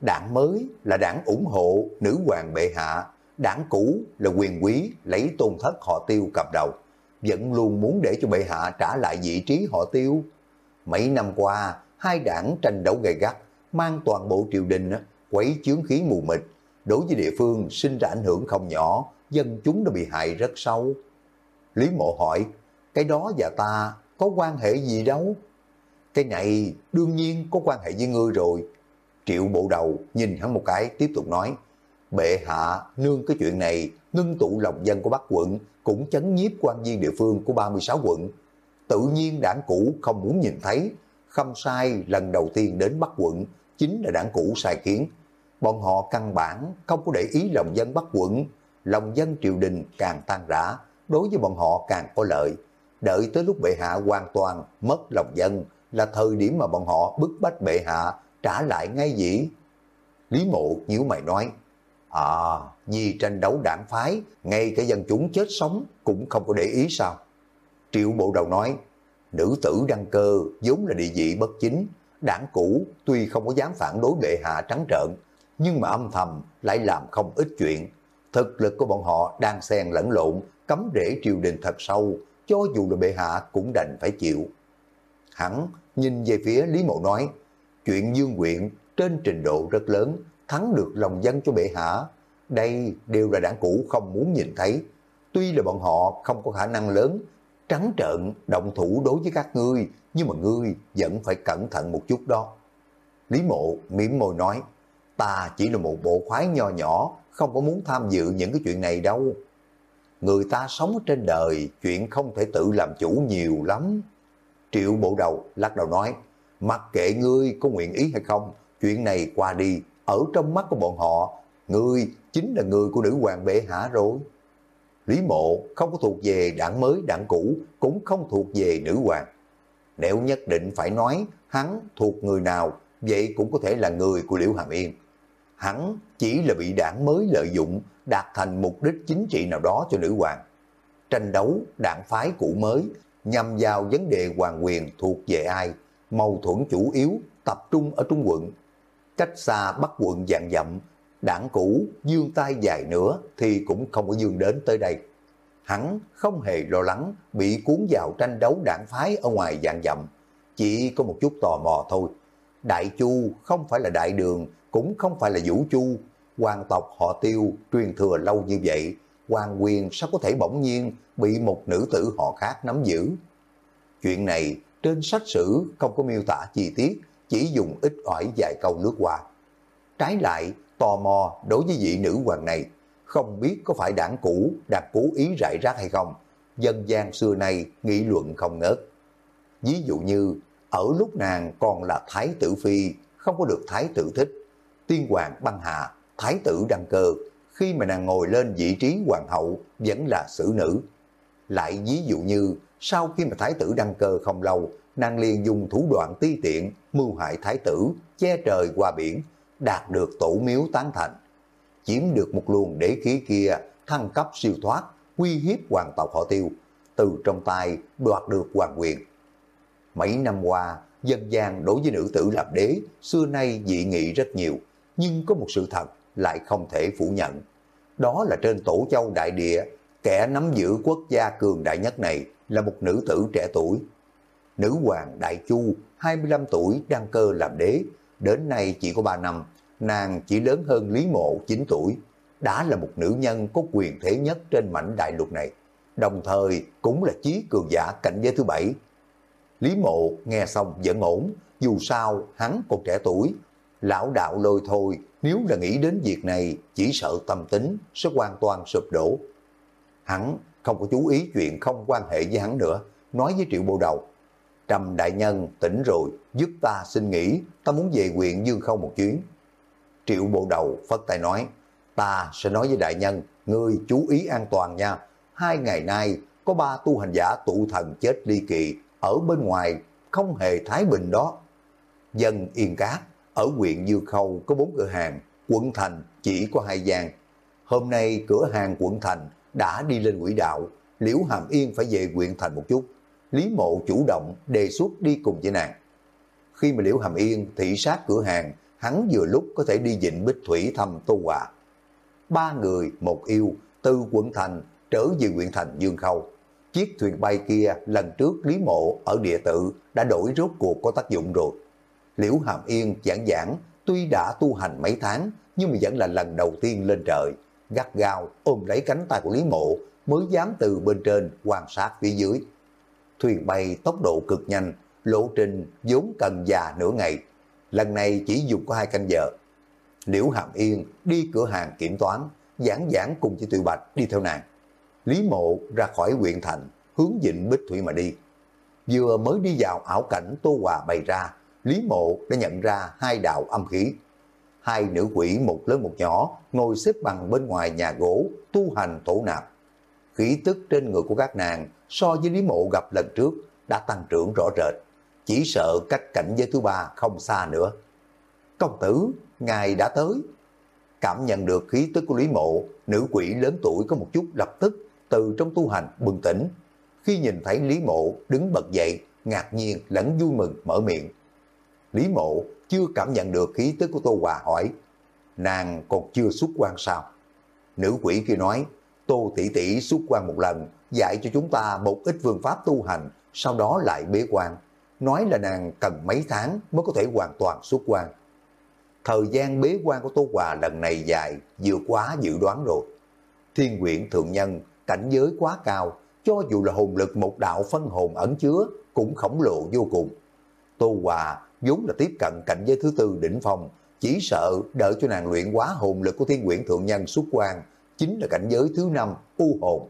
đảng mới là đảng ủng hộ nữ hoàng bệ hạ, đảng cũ là quyền quý lấy tôn thất họ tiêu cầm đầu, vẫn luôn muốn để cho bệ hạ trả lại vị trí họ tiêu. Mấy năm qua, hai đảng tranh đấu gay gắt, mang toàn bộ triều đình quấy chướng khí mù mịt, đối với địa phương sinh ra ảnh hưởng không nhỏ, dân chúng đã bị hại rất sâu. Lý mộ hỏi, cái đó và ta có quan hệ gì đâu? Cái này đương nhiên có quan hệ với ngươi rồi. Triệu bộ đầu nhìn hắn một cái tiếp tục nói, bệ hạ nương cái chuyện này ngưng tụ lòng dân của Bắc quận cũng chấn nhiếp quan viên địa phương của 36 quận. Tự nhiên đảng cũ không muốn nhìn thấy, khâm sai lần đầu tiên đến Bắc quận chính là đảng cũ sai kiến. Bọn họ căn bản không có để ý lòng dân Bắc quận, lòng dân triều đình càng tan rã, đối với bọn họ càng có lợi. Đợi tới lúc bệ hạ hoàn toàn mất lòng dân là thời điểm mà bọn họ bức bách bệ hạ trả lại ngay dĩ. Lý mộ nhíu mày nói, À, vì tranh đấu đảng phái, ngay cả dân chúng chết sống cũng không có để ý sao? Triệu bộ đầu nói, nữ tử đăng cơ vốn là địa vị bất chính, đảng cũ tuy không có dám phản đối bệ hạ trắng trợn, nhưng mà âm thầm lại làm không ít chuyện. Thực lực của bọn họ đang xen lẫn lộn, cấm rễ triều đình thật sâu, cho dù là bệ hạ cũng đành phải chịu. Hắn nhìn về phía Lý Mộ nói, chuyện dương quyện trên trình độ rất lớn, thắng được lòng dân cho bệ hạ. Đây đều là đảng cũ không muốn nhìn thấy. Tuy là bọn họ không có khả năng lớn, trắng trợn động thủ đối với các ngươi, nhưng mà ngươi vẫn phải cẩn thận một chút đó. Lý Mộ mỉm môi nói, ta chỉ là một bộ khoái nho nhỏ, không có muốn tham dự những cái chuyện này đâu. Người ta sống trên đời, chuyện không thể tự làm chủ nhiều lắm. Triệu bộ đầu lắc đầu nói, mặc kệ ngươi có nguyện ý hay không, chuyện này qua đi, ở trong mắt của bọn họ, ngươi chính là người của nữ hoàng bệ hạ rồi. Lý mộ không có thuộc về đảng mới đảng cũ, cũng không thuộc về nữ hoàng. Nếu nhất định phải nói hắn thuộc người nào, vậy cũng có thể là người của Liễu Hàm Yên. Hắn chỉ là bị đảng mới lợi dụng, đạt thành mục đích chính trị nào đó cho nữ hoàng. Tranh đấu đảng phái cũ mới nhằm vào vấn đề hoàng quyền thuộc về ai, mâu thuẫn chủ yếu tập trung ở Trung quận. Cách xa Bắc quận dạng dặm, đảng cũ dương tay dài nữa thì cũng không có dương đến tới đây. Hắn không hề lo lắng bị cuốn vào tranh đấu đảng phái ở ngoài dạng dặm, chỉ có một chút tò mò thôi. Đại Chu không phải là đại đường, cũng không phải là vũ chu, hoàng tộc họ tiêu truyền thừa lâu như vậy, hoàng quyền sao có thể bỗng nhiên bị một nữ tử họ khác nắm giữ. Chuyện này trên sách sử không có miêu tả chi tiết, chỉ dùng ít ỏi vài câu nước qua. Trái lại, tò mò đối với vị nữ hoàng này, không biết có phải đảng cũ đặt cố ý rải rác hay không. Dân gian xưa nay nghị luận không ngớt. Ví dụ như, ở lúc nàng còn là thái tử phi, không có được thái tử thích. Tiên hoàng băng hạ, thái tử đăng cơ, khi mà nàng ngồi lên vị trí hoàng hậu vẫn là xử nữ. Lại ví dụ như, sau khi mà thái tử đăng cơ không lâu, nàng liền dùng thủ đoạn ti tiện, mưu hại thái tử, che trời qua biển, đạt được tổ miếu tán thành. Chiếm được một luồng đế khí kia, thăng cấp siêu thoát, uy hiếp hoàng tộc họ tiêu, từ trong tay đoạt được hoàng quyền. Mấy năm qua, dân gian đối với nữ tử làm đế, xưa nay dị nghị rất nhiều, nhưng có một sự thật lại không thể phủ nhận. Đó là trên tổ châu đại địa, kẻ nắm giữ quốc gia cường đại nhất này là một nữ tử trẻ tuổi. Nữ hoàng Đại Chu, 25 tuổi đăng cơ làm đế, đến nay chỉ có 3 năm, nàng chỉ lớn hơn Lý Mộ 9 tuổi, đã là một nữ nhân có quyền thế nhất trên mảnh đại lục này, đồng thời cũng là chí cường giả cảnh giới thứ bảy. Lý Mộ nghe xong vẫn ổn, dù sao hắn còn trẻ tuổi, lão đạo lôi thôi, nếu là nghĩ đến việc này, chỉ sợ tâm tính sẽ hoàn toàn sụp đổ. Hắn không có chú ý chuyện không quan hệ với hắn nữa, nói với triệu Bồ đầu. Trầm đại nhân tỉnh rồi, giúp ta xin nghỉ, ta muốn về huyện Dương Khâu một chuyến. Triệu bộ đầu phất tay nói, ta sẽ nói với đại nhân, ngươi chú ý an toàn nha. Hai ngày nay, có ba tu hành giả tụ thần chết ly kỳ, ở bên ngoài, không hề thái bình đó. Dân Yên Cát, ở huyện Dương Khâu có bốn cửa hàng, quận thành chỉ có hai gian. Hôm nay cửa hàng quận thành đã đi lên quỹ đạo, Liễu Hàm Yên phải về huyện thành một chút. Lý Mộ chủ động đề xuất đi cùng với nàng. Khi mà Liễu Hàm Yên thị sát cửa hàng, hắn vừa lúc có thể đi dịnh bích thủy thăm Tô Hòa. Ba người, một yêu, từ quận thành trở về huyện thành Dương Khâu. Chiếc thuyền bay kia lần trước Lý Mộ ở địa tự đã đổi rốt cuộc có tác dụng rồi. Liễu Hàm Yên giảng giảng, tuy đã tu hành mấy tháng, nhưng mà vẫn là lần đầu tiên lên trời. Gắt gao ôm lấy cánh tay của Lý Mộ mới dám từ bên trên quan sát phía dưới. Thuyền bay tốc độ cực nhanh, lộ trình vốn cần già nửa ngày. Lần này chỉ dùng có hai canh giờ. Liễu Hàm Yên đi cửa hàng kiểm toán, giảng giảng cùng với Tiểu Bạch đi theo nàng. Lý Mộ ra khỏi huyện thành, hướng dịnh Bích Thủy mà đi. Vừa mới đi vào ảo cảnh Tô Hòa bày ra, Lý Mộ đã nhận ra hai đạo âm khí. Hai nữ quỷ một lớn một nhỏ ngồi xếp bằng bên ngoài nhà gỗ tu hành tổ nạp. Khí tức trên người của các nàng so với Lý Mộ gặp lần trước đã tăng trưởng rõ rệt. Chỉ sợ cách cảnh giới thứ ba không xa nữa. Công tử, ngài đã tới. Cảm nhận được khí tức của Lý Mộ, nữ quỷ lớn tuổi có một chút lập tức từ trong tu hành bừng tỉnh. Khi nhìn thấy Lý Mộ đứng bật dậy, ngạc nhiên lẫn vui mừng mở miệng. Lý Mộ chưa cảm nhận được khí tức của Tô Hòa hỏi, nàng còn chưa xuất quan sao? Nữ quỷ kia nói, Tô tỷ tỷ xuất quan một lần, dạy cho chúng ta một ít phương pháp tu hành, sau đó lại bế quan. Nói là nàng cần mấy tháng mới có thể hoàn toàn xuất quan. Thời gian bế quan của Tô Hòa lần này dài, vượt quá dự đoán rồi. Thiên quyển thượng nhân, cảnh giới quá cao, cho dù là hồn lực một đạo phân hồn ẩn chứa, cũng khổng lồ vô cùng. Tô Hòa vốn là tiếp cận cảnh giới thứ tư đỉnh phong, chỉ sợ đợi cho nàng luyện quá hồn lực của thiên quyển thượng nhân xuất quan, chính là cảnh giới thứ năm u hồn.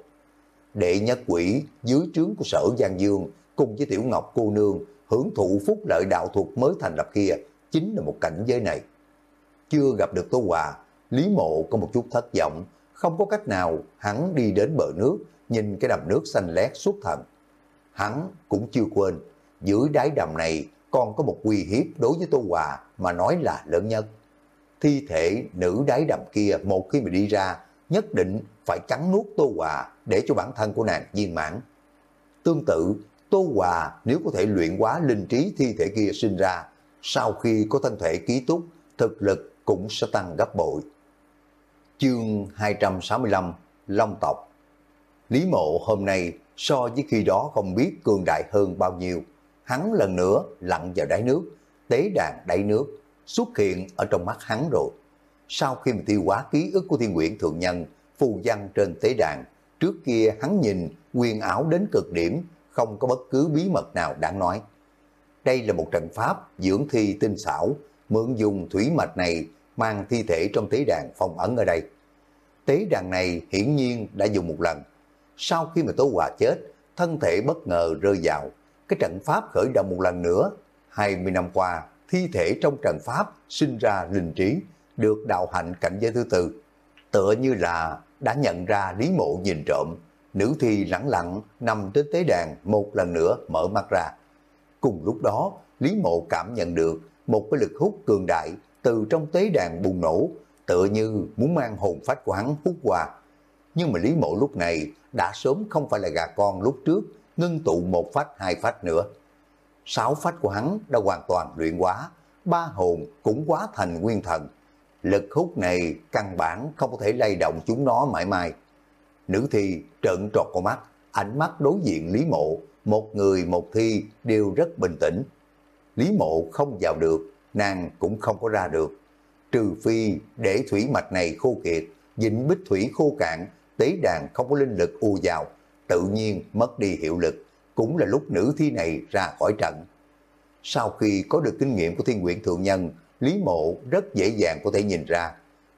Đệ nhất quỷ dưới trướng của sở Giang Dương cùng với Tiểu Ngọc cô nương hưởng thụ phúc lợi đạo thuật mới thành lập kia chính là một cảnh giới này. Chưa gặp được Tô Hòa, Lý Mộ có một chút thất vọng, không có cách nào hắn đi đến bờ nước, nhìn cái đầm nước xanh lét suốt thần. Hắn cũng chưa quên, dưới đáy đầm này còn có một uy hiếp đối với Tô Hòa mà nói là lớn nhất. Thi thể nữ đáy đầm kia một khi mà đi ra, nhất định phải cắn nuốt Tô Hòa để cho bản thân của nàng viên mãn. Tương tự, Tô Hòa nếu có thể luyện hóa linh trí thi thể kia sinh ra, sau khi có thân thể ký túc, thực lực cũng sẽ tăng gấp bội. Chương 265 Long tộc Lý mộ hôm nay so với khi đó không biết cường đại hơn bao nhiêu. Hắn lần nữa lặn vào đáy nước, tế đàn đáy nước, xuất hiện ở trong mắt hắn rồi. Sau khi mà tiêu hóa ký ức của thiên quyển thượng nhân, phù văn trên tế đàn, trước kia hắn nhìn quyền ảo đến cực điểm, không có bất cứ bí mật nào đáng nói. Đây là một trận pháp dưỡng thi tinh xảo, mượn dùng thủy mạch này mang thi thể trong tế đàn phong ấn ở đây. Tế đàn này hiển nhiên đã dùng một lần. Sau khi mà Tố Hòa chết, thân thể bất ngờ rơi vào. Cái trận pháp khởi động một lần nữa. 20 năm qua, thi thể trong trận pháp sinh ra linh trí, được đạo hạnh cảnh giới thứ tư. Tựa như là đã nhận ra Lý Mộ nhìn trộm, nữ thi lẳng lặng nằm trên tế đàn một lần nữa mở mắt ra. Cùng lúc đó, Lý Mộ cảm nhận được một cái lực hút cường đại từ trong tế đàn bùng nổ, tựa như muốn mang hồn phách của hắn hút qua. Nhưng mà Lý Mộ lúc này đã sớm không phải là gà con lúc trước, ngưng tụ một phách hai phách nữa. Sáu phách của hắn đã hoàn toàn luyện quá ba hồn cũng quá thành nguyên thần. Lực hút này căn bản không có thể lay động chúng nó mãi mãi. Nữ thi trợn trọt con mắt, ánh mắt đối diện Lý Mộ, một người một thi đều rất bình tĩnh. Lý Mộ không vào được, nàng cũng không có ra được. Trừ phi để thủy mạch này khô kiệt, dịnh bích thủy khô cạn, tế đàn không có linh lực u vào, tự nhiên mất đi hiệu lực, cũng là lúc nữ thi này ra khỏi trận. Sau khi có được kinh nghiệm của thiên quyển thượng nhân, Lý Mộ rất dễ dàng có thể nhìn ra,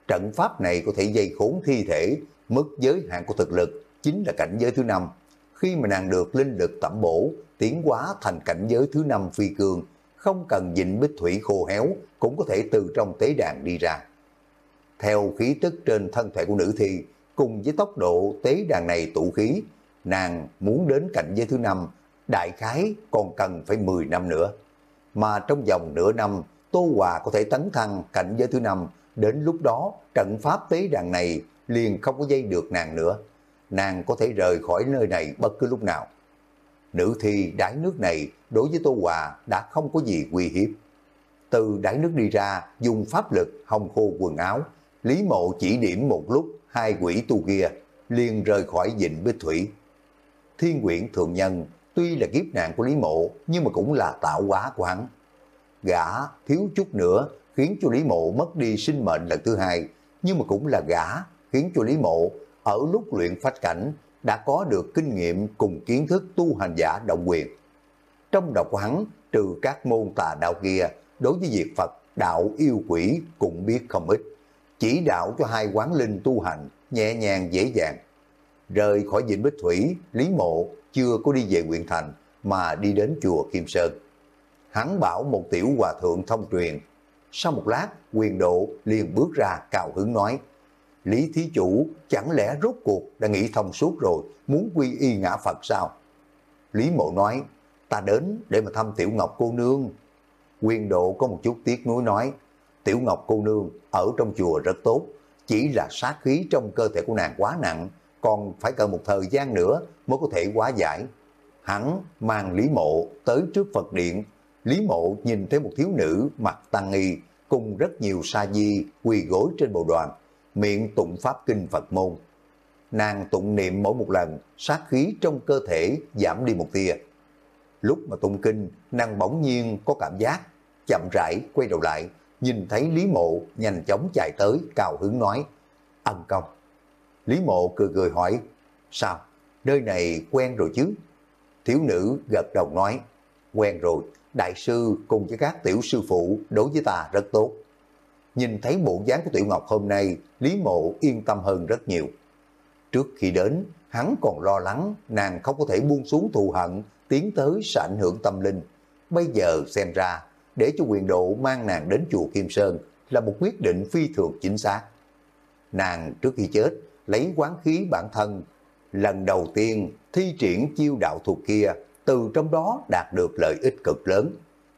trận pháp này có thể dây khốn thi thể, mức giới hạn của thực lực chính là cảnh giới thứ năm. Khi mà nàng được linh lực tẩm bổ, tiến hóa thành cảnh giới thứ năm phi cường không cần dịnh bích thủy khô héo, cũng có thể từ trong tế đàn đi ra. Theo khí tức trên thân thể của nữ thi, cùng với tốc độ tế đàn này tụ khí, nàng muốn đến cảnh giới thứ năm, đại khái còn cần phải 10 năm nữa. Mà trong vòng nửa năm, Tô Hòa có thể tấn thăng cảnh giới thứ năm, đến lúc đó trận pháp tế đàn này liền không có dây được nàng nữa. Nàng có thể rời khỏi nơi này bất cứ lúc nào. Nữ thi đáy nước này đối với Tô Hòa đã không có gì uy hiếp. Từ đáy nước đi ra, dùng pháp lực hồng khô quần áo, Lý Mộ chỉ điểm một lúc hai quỷ tu kia liền rời khỏi dịnh bích thủy. Thiên quyển thượng nhân tuy là kiếp nạn của Lý Mộ nhưng mà cũng là tạo hóa của hắn. Gã thiếu chút nữa khiến cho Lý Mộ mất đi sinh mệnh lần thứ hai nhưng mà cũng là gã khiến cho Lý Mộ ở lúc luyện phách cảnh đã có được kinh nghiệm cùng kiến thức tu hành giả động quyền. Trong đầu của hắn, trừ các môn tà đạo kia, đối với việc Phật, đạo yêu quỷ cũng biết không ít. Chỉ đạo cho hai quán linh tu hành, nhẹ nhàng dễ dàng. Rời khỏi Vịnh Bích Thủy, Lý Mộ chưa có đi về nguyện thành, mà đi đến chùa Kim Sơn. Hắn bảo một tiểu hòa thượng thông truyền. Sau một lát, quyền độ liền bước ra cao hứng nói, Lý Thí Chủ chẳng lẽ rốt cuộc đã nghĩ thông suốt rồi, muốn quy y ngã Phật sao? Lý Mộ nói, ta đến để mà thăm Tiểu Ngọc cô nương. Quyền độ có một chút tiếc nuối nói, Tiểu Ngọc cô nương ở trong chùa rất tốt, chỉ là sát khí trong cơ thể của nàng quá nặng, còn phải cần một thời gian nữa mới có thể hóa giải. Hắn mang Lý Mộ tới trước Phật Điện, Lý Mộ nhìn thấy một thiếu nữ mặc tăng y cùng rất nhiều sa di quỳ gối trên bồ đoàn, miệng tụng pháp kinh Phật môn. nàng tụng niệm mỗi một lần, sát khí trong cơ thể giảm đi một tia. Lúc mà tụng kinh, nàng bỗng nhiên có cảm giác, chậm rãi quay đầu lại, nhìn thấy Lý Mộ nhanh chóng chạy tới, cao hứng nói, ân công. Lý Mộ cười cười hỏi, sao, nơi này quen rồi chứ? Thiếu nữ gật đầu nói, quen rồi, đại sư cùng với các tiểu sư phụ đối với ta rất tốt. Nhìn thấy bộ dáng của Tiểu Ngọc hôm nay, Lý Mộ yên tâm hơn rất nhiều. Trước khi đến, hắn còn lo lắng nàng không có thể buông xuống thù hận, tiến tới sẽ ảnh hưởng tâm linh. Bây giờ xem ra, để cho quyền độ mang nàng đến chùa Kim Sơn là một quyết định phi thường chính xác. Nàng trước khi chết, lấy quán khí bản thân, lần đầu tiên thi triển chiêu đạo thuật kia, từ trong đó đạt được lợi ích cực lớn.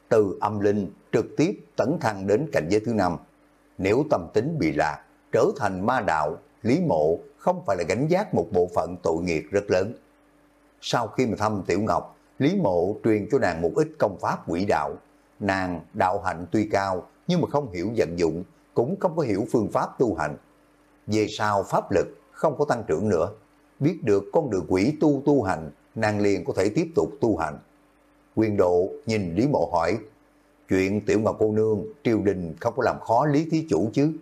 Từ âm linh trực tiếp tấn thăng đến cảnh giới thứ năm. Nếu tâm tính bị lạc, trở thành ma đạo, Lý Mộ không phải là gánh giác một bộ phận tội nghiệp rất lớn. Sau khi mà thăm Tiểu Ngọc, Lý Mộ truyền cho nàng một ít công pháp quỷ đạo. Nàng đạo hạnh tuy cao, nhưng mà không hiểu vận dụng, cũng không có hiểu phương pháp tu hành. Về sau pháp lực không có tăng trưởng nữa, biết được con đường quỷ tu tu hành, nàng liền có thể tiếp tục tu hành. Quyền độ nhìn Lý Mộ hỏi, chuyện Tiểu Ngọc cô nương, triều đình không có làm khó Lý Thí Chủ chứ?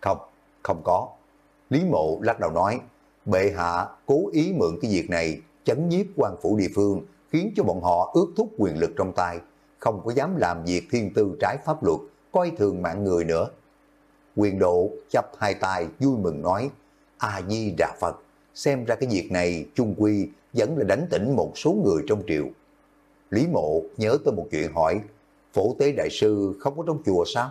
Không, không có. Lý Mộ lắc đầu nói, bệ hạ cố ý mượn cái việc này chấn nhiếp quan phủ địa phương, khiến cho bọn họ ước thúc quyền lực trong tay, không có dám làm việc thiên tư trái pháp luật, coi thường mạng người nữa. Quyền độ chấp hai tay vui mừng nói, A-di Đà Phật, xem ra cái việc này chung quy vẫn là đánh tỉnh một số người trong triều. Lý Mộ nhớ tới một chuyện hỏi, phổ tế đại sư không có trong chùa sao?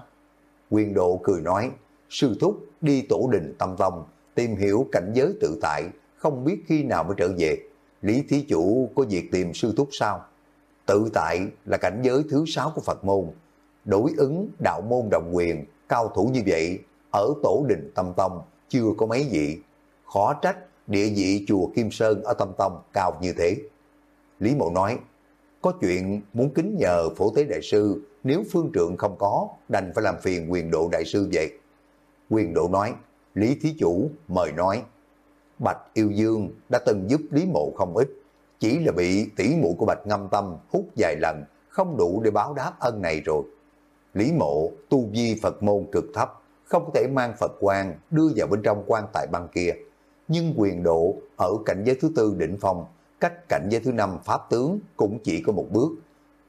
Quyền độ cười nói, sư thúc đi tổ đình tâm tông, tìm hiểu cảnh giới tự tại, không biết khi nào mới trở về. Lý Thí Chủ có việc tìm sư thúc sao? Tự tại là cảnh giới thứ sáu của Phật môn. Đối ứng đạo môn đồng quyền, cao thủ như vậy, ở tổ đình tâm tông chưa có mấy vị. Khó trách địa vị chùa Kim Sơn ở tâm tông cao như thế. Lý Mộ nói, có chuyện muốn kính nhờ phổ tế đại sư, nếu phương trượng không có, đành phải làm phiền quyền độ đại sư vậy. Quyền độ nói, Lý Thí Chủ mời nói, Bạch Yêu Dương đã từng giúp Lý Mộ không ít, chỉ là bị tỷ muội của Bạch Ngâm Tâm hút vài lần, không đủ để báo đáp ân này rồi. Lý Mộ tu vi Phật môn cực thấp, không thể mang Phật quan đưa vào bên trong quan tài băng kia. Nhưng quyền độ ở cảnh giới thứ tư định phong, cách cảnh giới thứ năm pháp tướng cũng chỉ có một bước.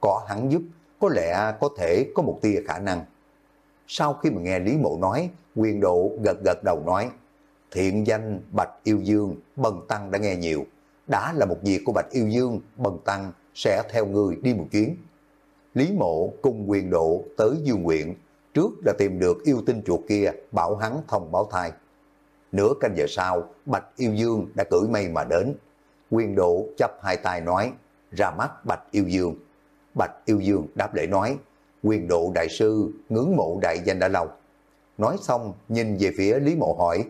Có hắn giúp, có lẽ có thể có một tia khả năng. Sau khi mà nghe Lý Mộ nói, quyền độ gật gật đầu nói, thiện danh Bạch Yêu Dương, Bần Tăng đã nghe nhiều. Đã là một việc của Bạch Yêu Dương, Bần Tăng sẽ theo người đi một chuyến. Lý Mộ cùng quyền độ tới Dương Nguyện, trước là tìm được yêu tinh chuột kia, bảo hắn thông báo thai. Nửa canh giờ sau, Bạch Yêu Dương đã cưỡi mây mà đến. Quyền độ chấp hai tay nói, ra mắt Bạch Yêu Dương. Bạch Yêu Dương đáp lễ nói, quyền độ đại sư ngưỡng mộ đại danh đã lâu. Nói xong nhìn về phía Lý Mộ hỏi,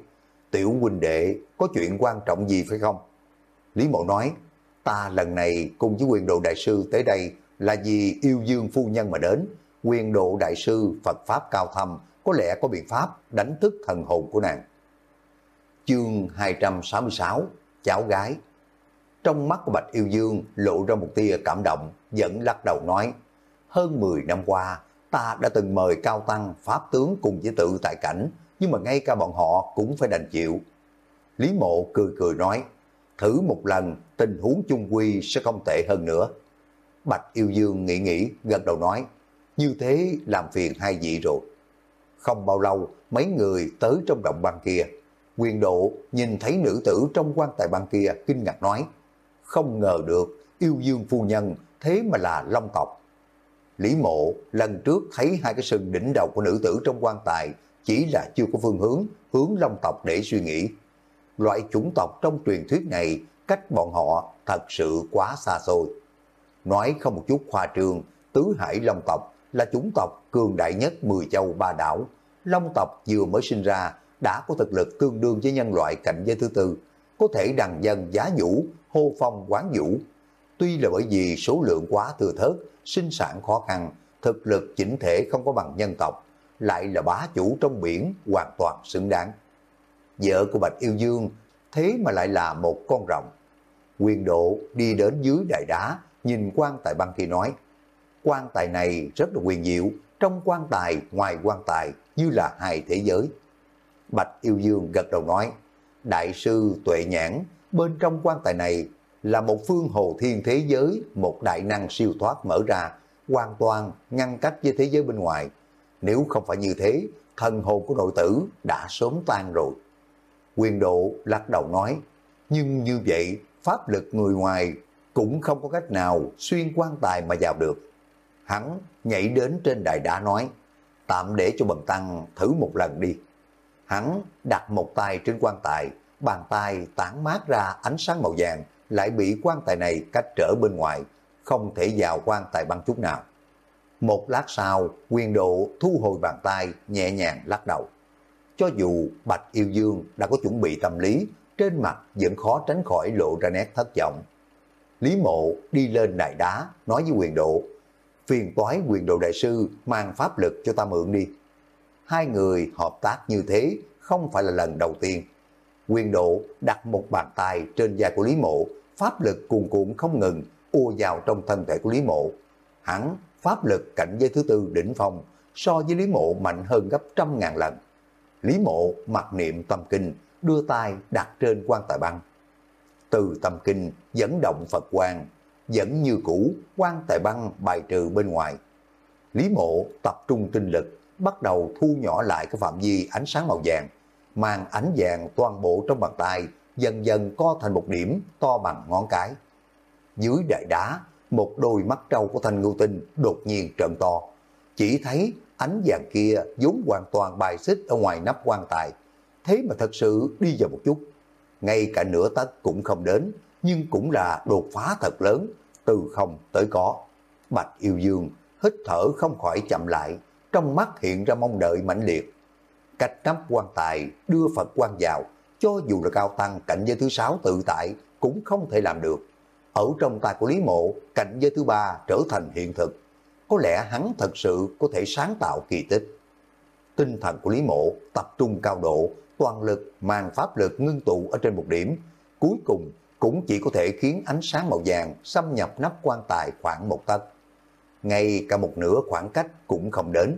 tiểu huynh đệ có chuyện quan trọng gì phải không? Lý Mộ nói, ta lần này cùng với quyền độ đại sư tới đây là vì yêu dương phu nhân mà đến. Quyền độ đại sư Phật Pháp cao thâm có lẽ có biện pháp đánh thức thần hồn của nàng. Chương 266 Cháu gái Trong mắt của Bạch Yêu Dương lộ ra một tia cảm động, vẫn lắc đầu nói hơn 10 năm qua, ta đã từng mời cao tăng, pháp tướng cùng với tự tại cảnh, nhưng mà ngay cả bọn họ cũng phải đành chịu. Lý mộ cười cười nói, thử một lần, tình huống chung quy sẽ không tệ hơn nữa. Bạch yêu dương nghĩ nghĩ, gật đầu nói, như thế làm phiền hai vị rồi. Không bao lâu, mấy người tới trong động băng kia. Quyền độ nhìn thấy nữ tử trong quan tài băng kia, kinh ngạc nói, không ngờ được, yêu dương phu nhân, thế mà là long tộc. Lý mộ lần trước thấy hai cái sừng đỉnh đầu của nữ tử trong quan tài chỉ là chưa có phương hướng, hướng long tộc để suy nghĩ. Loại chủng tộc trong truyền thuyết này cách bọn họ thật sự quá xa xôi. Nói không một chút khoa trương, tứ hải long tộc là chủng tộc cường đại nhất 10 châu ba đảo. Long tộc vừa mới sinh ra đã có thực lực tương đương với nhân loại cạnh giới thứ tư, có thể đằng dân giá vũ, hô phong quán vũ. Tuy là bởi vì số lượng quá thừa thớt, sinh sản khó khăn, thực lực chỉnh thể không có bằng nhân tộc, lại là bá chủ trong biển hoàn toàn xứng đáng. Vợ của Bạch Yêu Dương thế mà lại là một con rồng. Quyền độ đi đến dưới đại đá, nhìn quan tài băng kia nói, quan tài này rất là quyền diệu, trong quan tài, ngoài quan tài, như là hai thế giới. Bạch Yêu Dương gật đầu nói, Đại sư Tuệ Nhãn, bên trong quan tài này là một phương hồ thiên thế giới, một đại năng siêu thoát mở ra, hoàn toàn ngăn cách với thế giới bên ngoài. Nếu không phải như thế, thần hồn của nội tử đã sớm tan rồi. Quyền độ lắc đầu nói, nhưng như vậy, pháp lực người ngoài cũng không có cách nào xuyên quan tài mà vào được. Hắn nhảy đến trên đài đá nói, tạm để cho bần tăng thử một lần đi. Hắn đặt một tay trên quan tài, bàn tay tản mát ra ánh sáng màu vàng, lại bị quan tài này cách trở bên ngoài, không thể vào quan tài băng chút nào. Một lát sau, quyền độ thu hồi bàn tay, nhẹ nhàng lắc đầu. Cho dù Bạch Yêu Dương đã có chuẩn bị tâm lý, trên mặt vẫn khó tránh khỏi lộ ra nét thất vọng. Lý mộ đi lên đài đá, nói với quyền độ, phiền toái quyền độ đại sư mang pháp lực cho ta mượn đi. Hai người hợp tác như thế không phải là lần đầu tiên. Quyền độ đặt một bàn tay trên da của Lý mộ, pháp lực cuồn cuộn không ngừng, ua vào trong thân thể của Lý mộ. Hắn pháp lực cảnh giới thứ tư đỉnh phong so với Lý mộ mạnh hơn gấp trăm ngàn lần. Lý mộ mặc niệm tâm kinh, đưa tay đặt trên quan tài băng. Từ tâm kinh dẫn động Phật quang, vẫn như cũ quan tài băng bài trừ bên ngoài. Lý mộ tập trung tinh lực, bắt đầu thu nhỏ lại cái phạm vi ánh sáng màu vàng, mang ánh vàng toàn bộ trong bàn tay, dần dần co thành một điểm to bằng ngón cái. Dưới đại đá, một đôi mắt trâu của thanh ngưu tinh đột nhiên trợn to. Chỉ thấy ánh vàng kia vốn hoàn toàn bài xích ở ngoài nắp quan tài. Thế mà thật sự đi vào một chút. Ngay cả nửa tấc cũng không đến, nhưng cũng là đột phá thật lớn, từ không tới có. Bạch yêu dương, hít thở không khỏi chậm lại, trong mắt hiện ra mong đợi mãnh liệt. Cách nắp quan tài đưa Phật quan vào, cho dù là cao tăng cảnh giới thứ sáu tự tại, cũng không thể làm được. Ở trong tay của Lý Mộ, cảnh giới thứ ba trở thành hiện thực. Có lẽ hắn thật sự có thể sáng tạo kỳ tích. Tinh thần của Lý Mộ tập trung cao độ, toàn lực mang pháp lực ngưng tụ ở trên một điểm. Cuối cùng cũng chỉ có thể khiến ánh sáng màu vàng xâm nhập nắp quan tài khoảng một tấc. Ngay cả một nửa khoảng cách cũng không đến.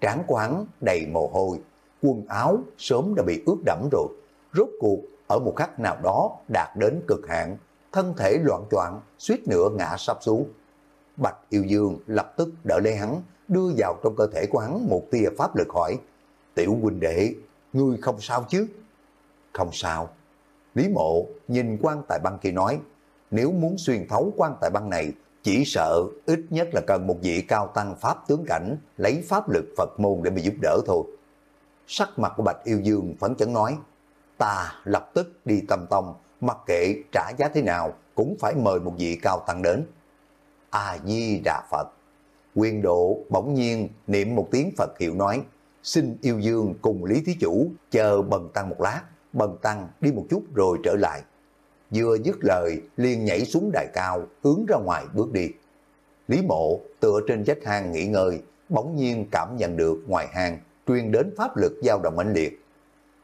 Tráng của hắn đầy mồ hôi, quần áo sớm đã bị ướt đẫm rồi. Rốt cuộc ở một khắc nào đó đạt đến cực hạn, thân thể loạn choạng suýt nữa ngã sắp xuống. Bạch Yêu Dương lập tức đỡ lấy hắn, đưa vào trong cơ thể của hắn một tia pháp lực hỏi, Tiểu huynh đệ, ngươi không sao chứ? Không sao. Lý mộ nhìn quan tài băng kia nói, nếu muốn xuyên thấu quan tài băng này, chỉ sợ ít nhất là cần một vị cao tăng pháp tướng cảnh lấy pháp lực Phật môn để mà giúp đỡ thôi. Sắc mặt của Bạch Yêu Dương phấn chấn nói, ta lập tức đi tâm tông, mặc kệ trả giá thế nào cũng phải mời một vị cao tăng đến. A-di-đà Phật. Quyền độ bỗng nhiên niệm một tiếng Phật hiệu nói, xin yêu dương cùng Lý Thí Chủ chờ bần tăng một lát, bần tăng đi một chút rồi trở lại. Vừa dứt lời, liền nhảy xuống đài cao, hướng ra ngoài bước đi. Lý mộ tựa trên vách hang nghỉ ngơi, bỗng nhiên cảm nhận được ngoài hang truyền đến pháp lực dao động mãnh liệt.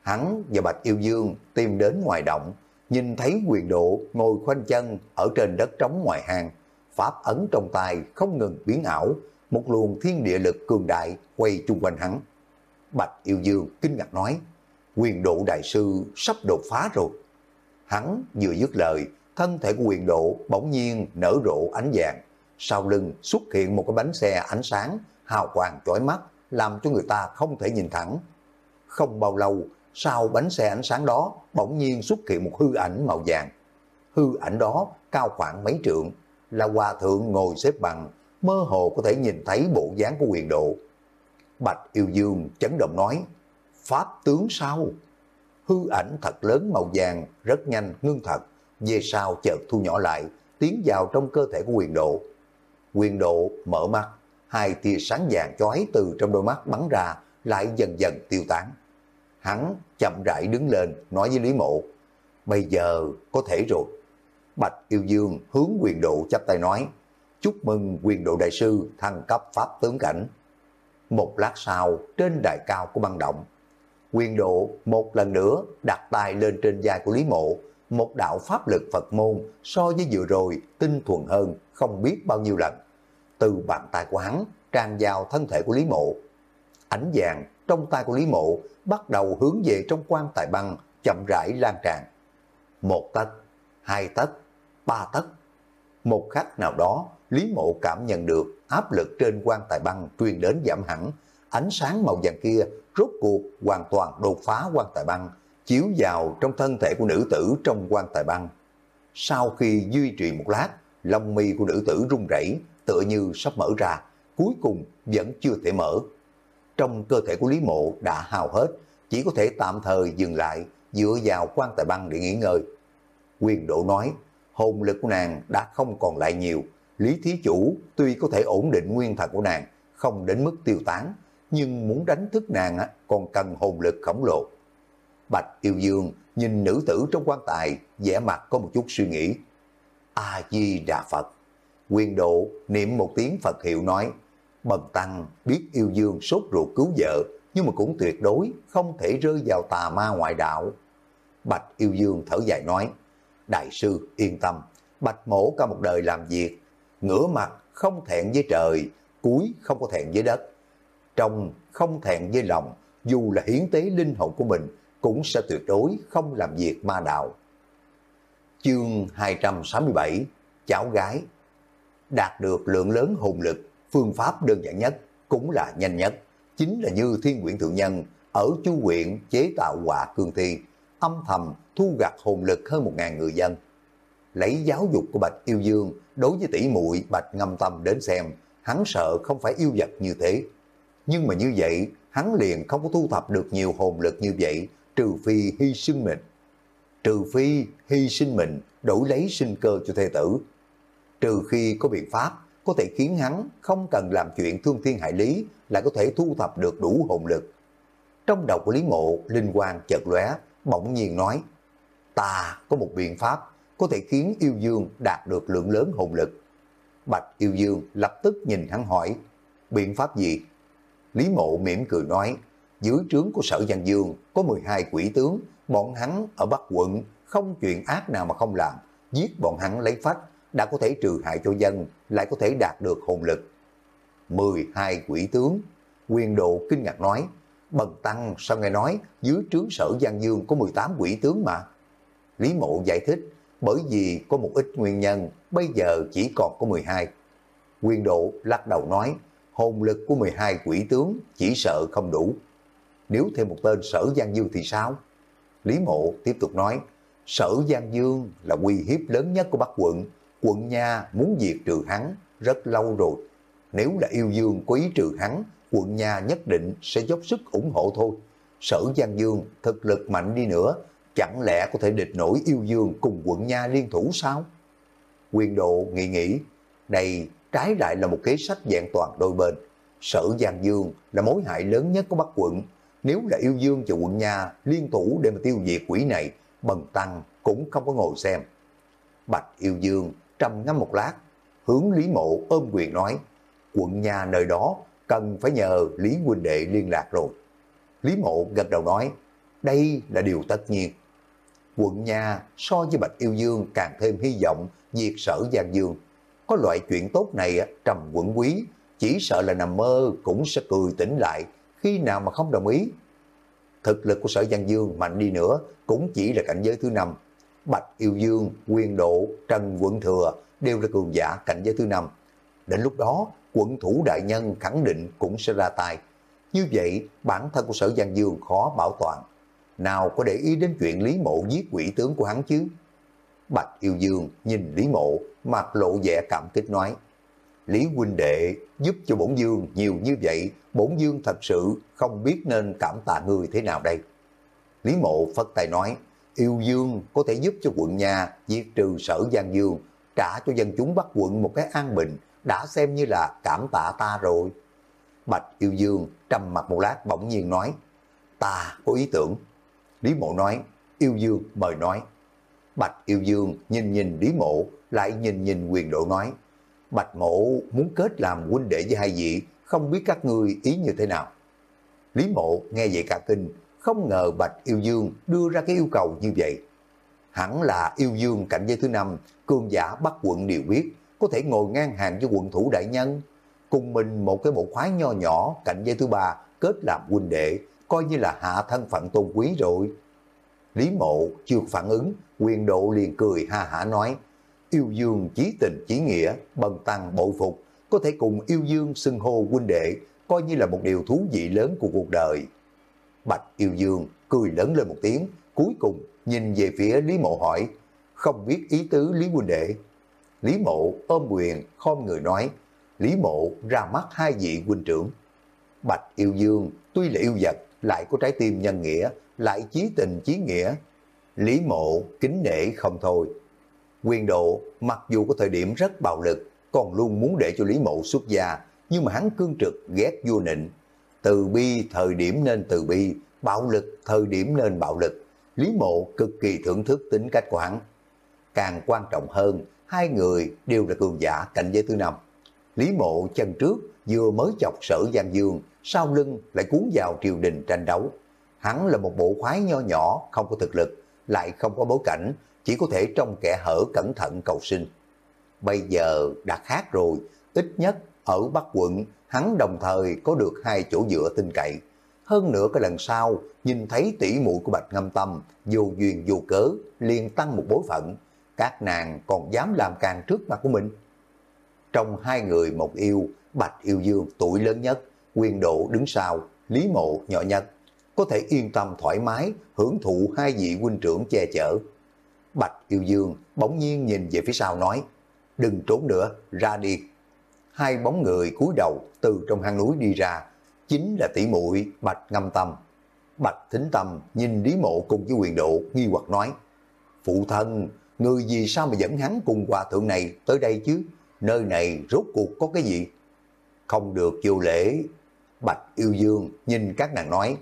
Hắn và Bạch Yêu Dương tìm đến ngoài động, nhìn thấy quyền độ ngồi khoanh chân ở trên đất trống ngoài hang, pháp ấn trong tay không ngừng biến ảo, một luồng thiên địa lực cường đại quay chung quanh hắn. Bạch Yêu Dương kinh ngạc nói, quyền độ đại sư sắp đột phá rồi. Hắn vừa dứt lời, thân thể của quyền độ bỗng nhiên nở rộ ánh vàng. Sau lưng xuất hiện một cái bánh xe ánh sáng, hào quang chói mắt, làm cho người ta không thể nhìn thẳng. Không bao lâu, sau bánh xe ánh sáng đó, bỗng nhiên xuất hiện một hư ảnh màu vàng. Hư ảnh đó cao khoảng mấy trượng, là hòa thượng ngồi xếp bằng, mơ hồ có thể nhìn thấy bộ dáng của quyền độ. Bạch Yêu Dương chấn động nói, Pháp tướng sao? Hư ảnh thật lớn màu vàng, rất nhanh, ngưng thật, về sau chợt thu nhỏ lại, tiến vào trong cơ thể của quyền độ. Quyền độ mở mắt, hai tia sáng vàng chói từ trong đôi mắt bắn ra, lại dần dần tiêu tán. Hắn chậm rãi đứng lên, nói với Lý Mộ, bây giờ có thể rồi. Bạch Yêu Dương hướng quyền độ chắp tay nói, chúc mừng quyền độ đại sư thăng cấp pháp tướng cảnh. Một lát sau, trên đài cao của băng động, Quyền độ một lần nữa đặt tay lên trên vai của Lý Mộ, một đạo pháp lực Phật môn so với vừa rồi tinh thuần hơn không biết bao nhiêu lần. Từ bàn tay của hắn tràn vào thân thể của Lý Mộ. Ánh vàng trong tay của Lý Mộ bắt đầu hướng về trong quan tài băng chậm rãi lan tràn. Một tấc, hai tấc, ba tấc. Một khắc nào đó, Lý Mộ cảm nhận được áp lực trên quan tài băng truyền đến giảm hẳn. Ánh sáng màu vàng kia rốt cuộc hoàn toàn đột phá quan tài băng, chiếu vào trong thân thể của nữ tử trong quan tài băng. Sau khi duy trì một lát, lông mi của nữ tử rung rẩy tựa như sắp mở ra, cuối cùng vẫn chưa thể mở. Trong cơ thể của Lý Mộ đã hao hết, chỉ có thể tạm thời dừng lại, dựa vào quan tài băng để nghỉ ngơi. Quyền độ nói, hồn lực của nàng đã không còn lại nhiều, Lý Thí Chủ tuy có thể ổn định nguyên thần của nàng, không đến mức tiêu tán, nhưng muốn đánh thức nàng còn cần hồn lực khổng lồ. Bạch Yêu Dương nhìn nữ tử trong quan tài, vẻ mặt có một chút suy nghĩ. A-di-đà Phật. Quyền độ niệm một tiếng Phật hiệu nói, Bần Tăng biết Yêu Dương sốt ruột cứu vợ, nhưng mà cũng tuyệt đối không thể rơi vào tà ma ngoại đạo. Bạch Yêu Dương thở dài nói, Đại sư yên tâm, Bạch Mổ cả một đời làm việc, ngửa mặt không thẹn với trời, cuối không có thẹn với đất. Trong không thẹn với lòng, dù là hiến tế linh hồn của mình, cũng sẽ tuyệt đối không làm việc ma đạo. Chương 267 Cháu gái Đạt được lượng lớn hồn lực, phương pháp đơn giản nhất, cũng là nhanh nhất, chính là như thiên quyển thượng nhân ở chu quyện chế tạo quả cương thi, âm thầm thu gặt hồn lực hơn một ngàn người dân. Lấy giáo dục của Bạch Yêu Dương đối với tỷ muội Bạch Ngâm Tâm đến xem, hắn sợ không phải yêu vật như thế. Nhưng mà như vậy, hắn liền không có thu thập được nhiều hồn lực như vậy, trừ phi hy sinh mình. Trừ phi hy sinh mình đổi lấy sinh cơ cho thê tử. Trừ khi có biện pháp có thể khiến hắn không cần làm chuyện thương thiên hại lý lại có thể thu thập được đủ hồn lực. Trong đầu của Lý Mộ, Linh quang chợt lóe, bỗng nhiên nói, ta có một biện pháp có thể khiến yêu dương đạt được lượng lớn hồn lực. Bạch yêu dương lập tức nhìn hắn hỏi, biện pháp gì? Lý Mộ mỉm cười nói, dưới trướng của sở Giang Dương có 12 quỷ tướng, bọn hắn ở Bắc quận không chuyện ác nào mà không làm, giết bọn hắn lấy phách, đã có thể trừ hại cho dân, lại có thể đạt được hồn lực. 12 quỷ tướng, quyền độ kinh ngạc nói, Bần Tăng sao nghe nói dưới trướng sở Giang Dương có 18 quỷ tướng mà. Lý Mộ giải thích, bởi vì có một ít nguyên nhân, bây giờ chỉ còn có 12. Quyền độ lắc đầu nói, hồn lực của 12 quỷ tướng chỉ sợ không đủ. Nếu thêm một tên sở Giang Dương thì sao? Lý Mộ tiếp tục nói, sở Giang Dương là uy hiếp lớn nhất của Bắc quận, quận nha muốn diệt trừ hắn rất lâu rồi. Nếu là yêu dương quý trừ hắn, quận nha nhất định sẽ dốc sức ủng hộ thôi. Sở Giang Dương thực lực mạnh đi nữa, chẳng lẽ có thể địch nổi yêu dương cùng quận nha liên thủ sao? Quyền độ nghĩ nghĩ, đây trái lại là một kế sách dạng toàn đôi bên. Sở Giang Dương là mối hại lớn nhất của Bắc quận. Nếu là yêu dương và quận nha liên thủ để mà tiêu diệt quỷ này, bần tăng cũng không có ngồi xem. Bạch yêu dương trầm ngâm một lát, hướng Lý Mộ ôm quyền nói, quận nhà nơi đó cần phải nhờ Lý huynh đệ liên lạc rồi. Lý Mộ gật đầu nói, đây là điều tất nhiên. Quận nhà so với Bạch Yêu Dương càng thêm hy vọng diệt sở Giang Dương. Có loại chuyện tốt này trầm quận quý, chỉ sợ là nằm mơ cũng sẽ cười tỉnh lại khi nào mà không đồng ý. Thực lực của sở Giang Dương mạnh đi nữa cũng chỉ là cảnh giới thứ năm Bạch Yêu Dương, Quyên Độ, Trần Quận Thừa đều là cường giả cảnh giới thứ năm. Đến lúc đó, quận thủ đại nhân khẳng định cũng sẽ ra tay. Như vậy, bản thân của sở Giang Dương khó bảo toàn. Nào có để ý đến chuyện Lý Mộ giết quỷ tướng của hắn chứ? Bạch Yêu Dương nhìn Lý Mộ, mặt lộ vẻ cảm kích nói. Lý huynh đệ giúp cho bổn dương nhiều như vậy, bổn dương thật sự không biết nên cảm tạ người thế nào đây. Lý Mộ phất tay nói, yêu dương có thể giúp cho quận nhà diệt trừ sở Giang Dương, trả cho dân chúng bắt quận một cái an bình, đã xem như là cảm tạ ta rồi. Bạch yêu dương trầm mặt một lát bỗng nhiên nói, ta có ý tưởng. Lý mộ nói, yêu dương mời nói. Bạch yêu dương nhìn nhìn Lý mộ, lại nhìn nhìn quyền độ nói, Bạch mộ muốn kết làm huynh đệ với hai vị, không biết các ngươi ý như thế nào. Lý mộ nghe vậy cả kinh, không ngờ Bạch Yêu Dương đưa ra cái yêu cầu như vậy. Hẳn là Yêu Dương cảnh giới thứ năm, cương giả bắt quận đều biết, có thể ngồi ngang hàng với quận thủ đại nhân. Cùng mình một cái bộ khoái nho nhỏ, cảnh giới thứ ba, kết làm huynh đệ, coi như là hạ thân phận tôn quý rồi. Lý mộ chưa phản ứng, quyền độ liền cười ha hả nói, yêu dương chí tình chí nghĩa, bần tăng bội phục, có thể cùng yêu dương xưng hô huynh đệ, coi như là một điều thú vị lớn của cuộc đời. Bạch yêu dương cười lớn lên một tiếng, cuối cùng nhìn về phía Lý mộ hỏi, không biết ý tứ Lý huynh đệ. Lý mộ ôm quyền, khom người nói, Lý mộ ra mắt hai vị huynh trưởng. Bạch yêu dương tuy là yêu vật, lại có trái tim nhân nghĩa, lại chí tình chí nghĩa. Lý mộ kính nể không thôi. Quyền độ mặc dù có thời điểm rất bạo lực, còn luôn muốn để cho Lý mộ xuất gia, nhưng mà hắn cương trực ghét vua nịnh. Từ bi thời điểm nên từ bi, bạo lực thời điểm nên bạo lực. Lý mộ cực kỳ thưởng thức tính cách của hắn. Càng quan trọng hơn, hai người đều là cường giả cảnh giới thứ năm. Lý mộ chân trước vừa mới chọc sở Giang Dương, sau lưng lại cuốn vào triều đình tranh đấu. Hắn là một bộ khoái nho nhỏ, không có thực lực, lại không có bối cảnh, chỉ có thể trong kẻ hở cẩn thận cầu sinh. Bây giờ đã khác rồi, ít nhất ở Bắc quận, hắn đồng thời có được hai chỗ dựa tin cậy. Hơn nữa cái lần sau, nhìn thấy tỷ muội của Bạch Ngâm Tâm, vô duyên vô cớ, liền tăng một bối phận. Các nàng còn dám làm càng trước mặt của mình. Trong hai người một yêu, Bạch Yêu Dương tuổi lớn nhất, quyền độ đứng sau, Lý Mộ nhỏ nhất, có thể yên tâm thoải mái hưởng thụ hai vị huynh trưởng che chở. Bạch Yêu Dương bỗng nhiên nhìn về phía sau nói, đừng trốn nữa, ra đi. Hai bóng người cúi đầu từ trong hang núi đi ra, chính là tỷ muội Bạch Ngâm Tâm. Bạch Thính Tâm nhìn Lý Mộ cùng với quyền độ nghi hoặc nói, Phụ thân, người gì sao mà dẫn hắn cùng hòa thượng này tới đây chứ? Nơi này rốt cuộc có cái gì? Không được vô lễ. Bạch Yêu Dương nhìn các nàng nói,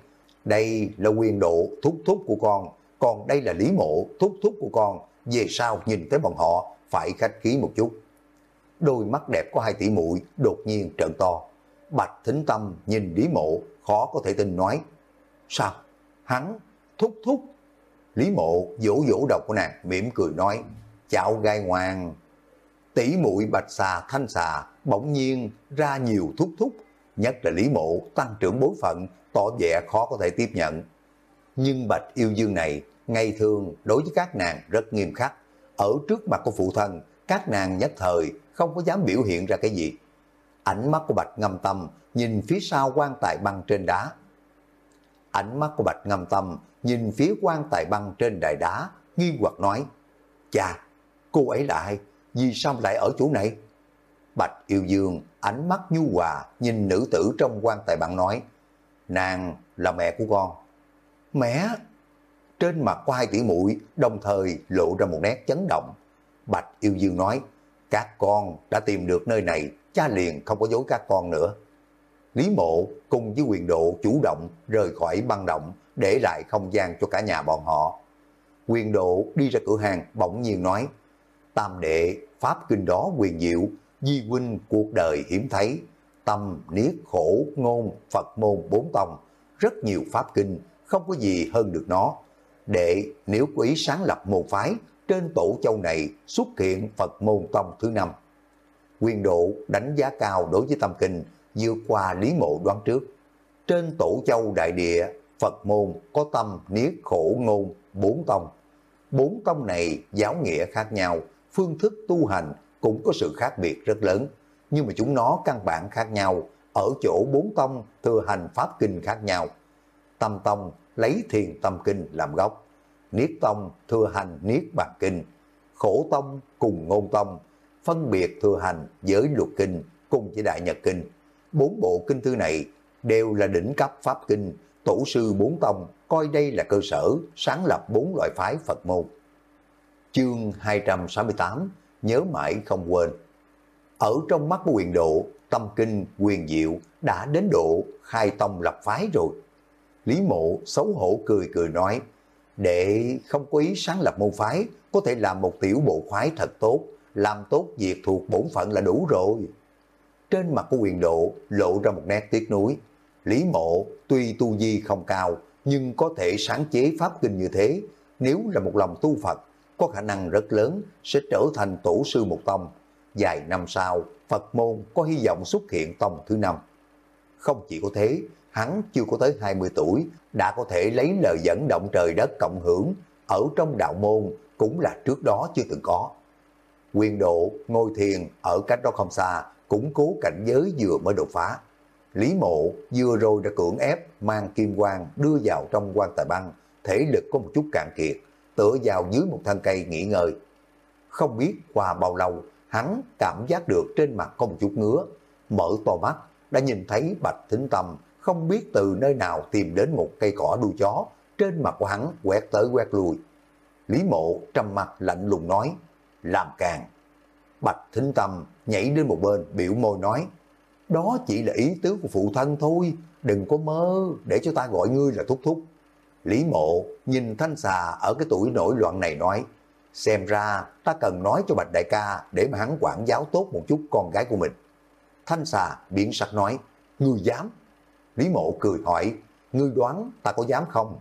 đây là quyền độ thúc thúc của con, còn đây là Lý Mộ thúc thúc của con, về sau nhìn tới bọn họ phải khách khí một chút. Đôi mắt đẹp của hai tỷ muội đột nhiên trợn to. Bạch Thính Tâm nhìn Lý Mộ khó có thể tin nói, sao? Hắn, thúc thúc. Lý Mộ vỗ vỗ đầu của nàng mỉm cười nói, chào gai ngoan. Tỷ muội bạch xà thanh xà bỗng nhiên ra nhiều thúc thúc, nhất là Lý Mộ tăng trưởng bối phận, tỏ vẻ khó có thể tiếp nhận. Nhưng bạch yêu dương này, ngày thường đối với các nàng rất nghiêm khắc. Ở trước mặt của phụ thân, các nàng nhất thời không có dám biểu hiện ra cái gì. Ánh mắt của bạch ngâm tâm nhìn phía sau quan tài băng trên đá. Ánh mắt của bạch ngâm tâm nhìn phía quan tài băng trên đài đá, nghi hoặc nói, Chà, cô ấy là ai? Vì sao lại ở chỗ này? Bạch yêu dương, ánh mắt nhu hòa, nhìn nữ tử trong quan tài bạn nói, nàng là mẹ của con. Mẹ! Trên mặt của hai tỷ muội đồng thời lộ ra một nét chấn động. Bạch yêu dương nói, các con đã tìm được nơi này, cha liền không có dối các con nữa. Lý mộ cùng với quyền độ chủ động rời khỏi băng động, để lại không gian cho cả nhà bọn họ. Quyền độ đi ra cửa hàng bỗng nhiên nói, tam đệ, pháp kinh đó quyền diệu, di huynh cuộc đời hiếm thấy, tâm, niết, khổ, ngôn, Phật môn bốn tông, rất nhiều pháp kinh, không có gì hơn được nó. Đệ nếu có ý sáng lập môn phái, trên tổ châu này xuất hiện Phật môn tông thứ năm. Quyền độ đánh giá cao đối với tâm kinh, vượt qua lý mộ đoán trước. Trên tổ châu đại địa, Phật môn có tâm, niết, khổ, ngôn, bốn tông. Bốn tông này giáo nghĩa khác nhau, phương thức tu hành cũng có sự khác biệt rất lớn nhưng mà chúng nó căn bản khác nhau, ở chỗ bốn tông thừa hành pháp kinh khác nhau. Tâm tông lấy thiền tâm kinh làm gốc, niết tông thừa hành niết bàn kinh, khổ tông cùng ngôn tông, phân biệt thừa hành với luật kinh cùng với đại nhật kinh. Bốn bộ kinh thư này đều là đỉnh cấp pháp kinh, tổ sư bốn tông coi đây là cơ sở sáng lập bốn loại phái Phật môn. Chương 268 Nhớ mãi không quên ở trong mắt của quyền độ, tâm kinh, quyền diệu đã đến độ khai tông lập phái rồi. Lý mộ xấu hổ cười cười nói, để không có ý sáng lập môn phái, có thể làm một tiểu bộ khoái thật tốt, làm tốt việc thuộc bổn phận là đủ rồi. Trên mặt của quyền độ lộ ra một nét tiếc nuối. Lý mộ tuy tu vi không cao, nhưng có thể sáng chế pháp kinh như thế, nếu là một lòng tu Phật, có khả năng rất lớn sẽ trở thành tổ sư một tông. Vài năm sau, Phật môn có hy vọng xuất hiện tông thứ năm. Không chỉ có thế, hắn chưa có tới 20 tuổi, đã có thể lấy lời dẫn động trời đất cộng hưởng, ở trong đạo môn cũng là trước đó chưa từng có. Quyền độ, ngôi thiền ở cách đó không xa, củng cố cảnh giới vừa mới đột phá. Lý mộ vừa rồi đã cưỡng ép mang kim quang đưa vào trong quan tài băng, thể lực có một chút cạn kiệt, tựa vào dưới một thân cây nghỉ ngơi. Không biết qua bao lâu, hắn cảm giác được trên mặt có một chút ngứa, mở to mắt, đã nhìn thấy bạch thính tâm, không biết từ nơi nào tìm đến một cây cỏ đuôi chó, trên mặt của hắn quẹt tới quẹt lui. Lý mộ trầm mặt lạnh lùng nói, làm càng. Bạch thính tâm nhảy đến một bên biểu môi nói, đó chỉ là ý tứ của phụ thân thôi, đừng có mơ để cho ta gọi ngươi là thúc thúc. Lý mộ nhìn thanh xà ở cái tuổi nổi loạn này nói, xem ra ta cần nói cho Bạch Đại ca để mà hắn quản giáo tốt một chút con gái của mình. Thanh xà biển sắc nói, ngươi dám. Lý mộ cười hỏi, ngươi đoán ta có dám không?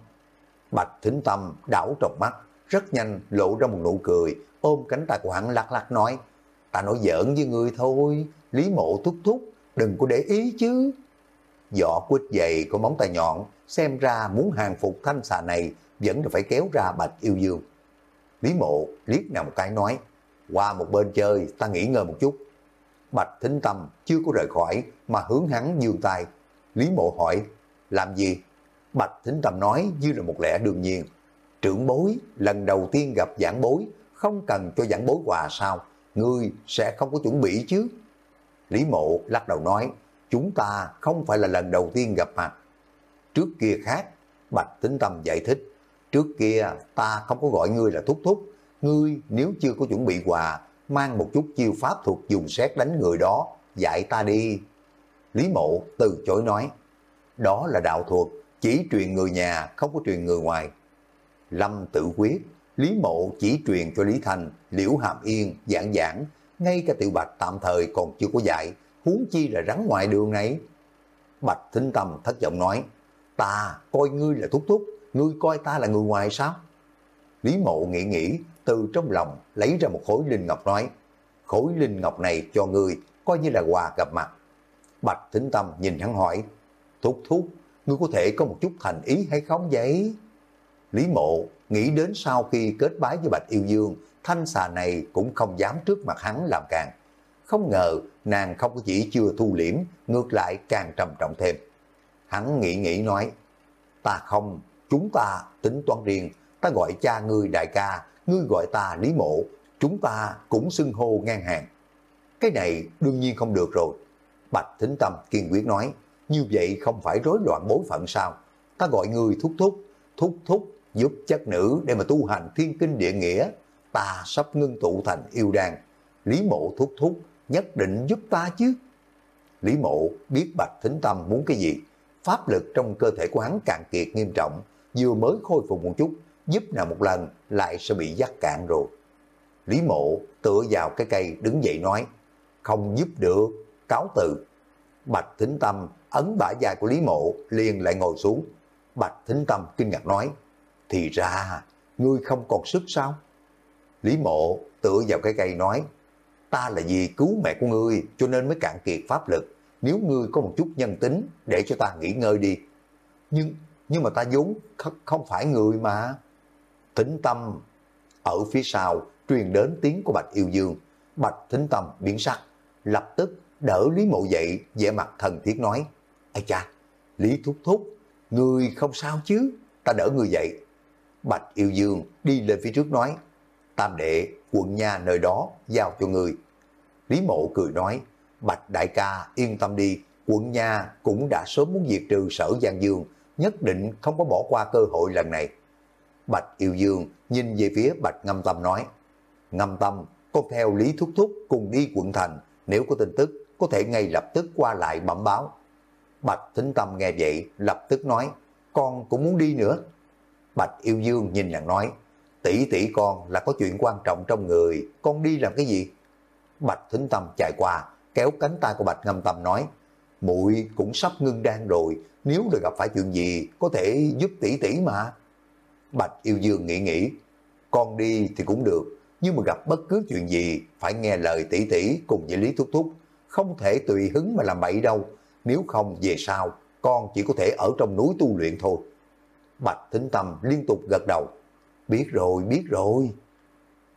Bạch thính tâm đảo trong mắt, rất nhanh lộ ra một nụ cười, ôm cánh tay của hắn lắc lắc nói, ta nói giỡn với ngươi thôi, Lý mộ thúc thúc, đừng có để ý chứ. Vỏ quýt dày có móng tay nhọn, xem ra muốn hàng phục thanh xà này vẫn phải kéo ra bạch yêu dương. Lý mộ liếc nào một cái nói, qua một bên chơi ta nghỉ ngơi một chút. Bạch thính tâm chưa có rời khỏi mà hướng hắn dương tay. Lý mộ hỏi, làm gì? Bạch thính tâm nói như là một lẽ đương nhiên. Trưởng bối lần đầu tiên gặp giảng bối, không cần cho giảng bối quà sao? Ngươi sẽ không có chuẩn bị chứ? Lý mộ lắc đầu nói, chúng ta không phải là lần đầu tiên gặp mặt. Trước kia khác, Bạch Tính Tâm giải thích, trước kia ta không có gọi ngươi là thúc thúc, ngươi nếu chưa có chuẩn bị quà, mang một chút chiêu pháp thuộc dùng xét đánh người đó, dạy ta đi. Lý mộ từ chối nói, đó là đạo thuật, chỉ truyền người nhà, không có truyền người ngoài. Lâm tự quyết, Lý mộ chỉ truyền cho Lý Thành, Liễu Hàm Yên, giảng giảng, ngay cả tiểu bạch tạm thời còn chưa có dạy, huống chi là rắn ngoài đường này. Bạch thính tâm thất vọng nói, ta coi ngươi là thúc thúc, ngươi coi ta là người ngoài sao? Lý mộ nghĩ nghĩ, từ trong lòng lấy ra một khối linh ngọc nói, khối linh ngọc này cho ngươi, coi như là quà gặp mặt. Bạch thính tâm nhìn hắn hỏi, thúc thúc, ngươi có thể có một chút thành ý hay không vậy? Lý mộ nghĩ đến sau khi kết bái với Bạch Yêu Dương, thanh xà này cũng không dám trước mặt hắn làm càng. Không ngờ nàng không chỉ chưa thu liễm, ngược lại càng trầm trọng thêm. Hắn nghĩ nghĩ nói, ta không, chúng ta tính toán riêng, ta gọi cha ngươi đại ca, ngươi gọi ta lý mộ, chúng ta cũng xưng hô ngang hàng. Cái này đương nhiên không được rồi. Bạch Thính Tâm kiên quyết nói, như vậy không phải rối loạn bối phận sao? Ta gọi ngươi thúc thúc, thúc thúc giúp chất nữ để mà tu hành thiên kinh địa nghĩa. Ta sắp ngưng tụ thành yêu đàn. Lý mộ thúc thúc, nhất định giúp ta chứ. Lý mộ biết Bạch Thính Tâm muốn cái gì. Pháp lực trong cơ thể của hắn cạn kiệt nghiêm trọng, vừa mới khôi phục một chút, giúp nào một lần lại sẽ bị dắt cạn rồi. Lý mộ tựa vào cái cây đứng dậy nói, không giúp được, cáo từ. Bạch Thính Tâm ấn bả dài của Lý mộ liền lại ngồi xuống. Bạch Thính Tâm kinh ngạc nói, thì ra, ngươi không còn sức sao? Lý mộ tựa vào cái cây nói, ta là vì cứu mẹ của ngươi cho nên mới cạn kiệt pháp lực. Nếu ngươi có một chút nhân tính để cho ta nghỉ ngơi đi. Nhưng nhưng mà ta vốn không phải người mà. Thính tâm ở phía sau truyền đến tiếng của Bạch Yêu Dương. Bạch Thính tâm biến sắc, lập tức đỡ Lý Mộ dậy, vẻ mặt thần thiết nói, Ây cha, Lý Thúc Thúc, người không sao chứ, ta đỡ người dậy. Bạch Yêu Dương đi lên phía trước nói, Tam đệ, quận nhà nơi đó, giao cho người. Lý Mộ cười nói, Bạch Đại ca yên tâm đi, quận nhà cũng đã sớm muốn diệt trừ sở Giang Dương, nhất định không có bỏ qua cơ hội lần này. Bạch Yêu Dương nhìn về phía Bạch Ngâm Tâm nói, Ngâm Tâm, con theo Lý Thúc Thúc cùng đi quận thành, nếu có tin tức, có thể ngay lập tức qua lại bẩm báo. Bạch Thính Tâm nghe vậy, lập tức nói, con cũng muốn đi nữa. Bạch Yêu Dương nhìn nàng nói, tỷ tỷ con là có chuyện quan trọng trong người, con đi làm cái gì? Bạch Thính Tâm chạy qua, kéo cánh tay của Bạch Ngâm Tâm nói, muội cũng sắp ngưng đan rồi, nếu được gặp phải chuyện gì có thể giúp tỷ tỷ mà. Bạch yêu dương nghĩ nghĩ, con đi thì cũng được, nhưng mà gặp bất cứ chuyện gì phải nghe lời tỷ tỷ cùng với Lý Thúc Thúc, không thể tùy hứng mà làm bậy đâu, nếu không về sau con chỉ có thể ở trong núi tu luyện thôi. Bạch Thính Tâm liên tục gật đầu, biết rồi, biết rồi.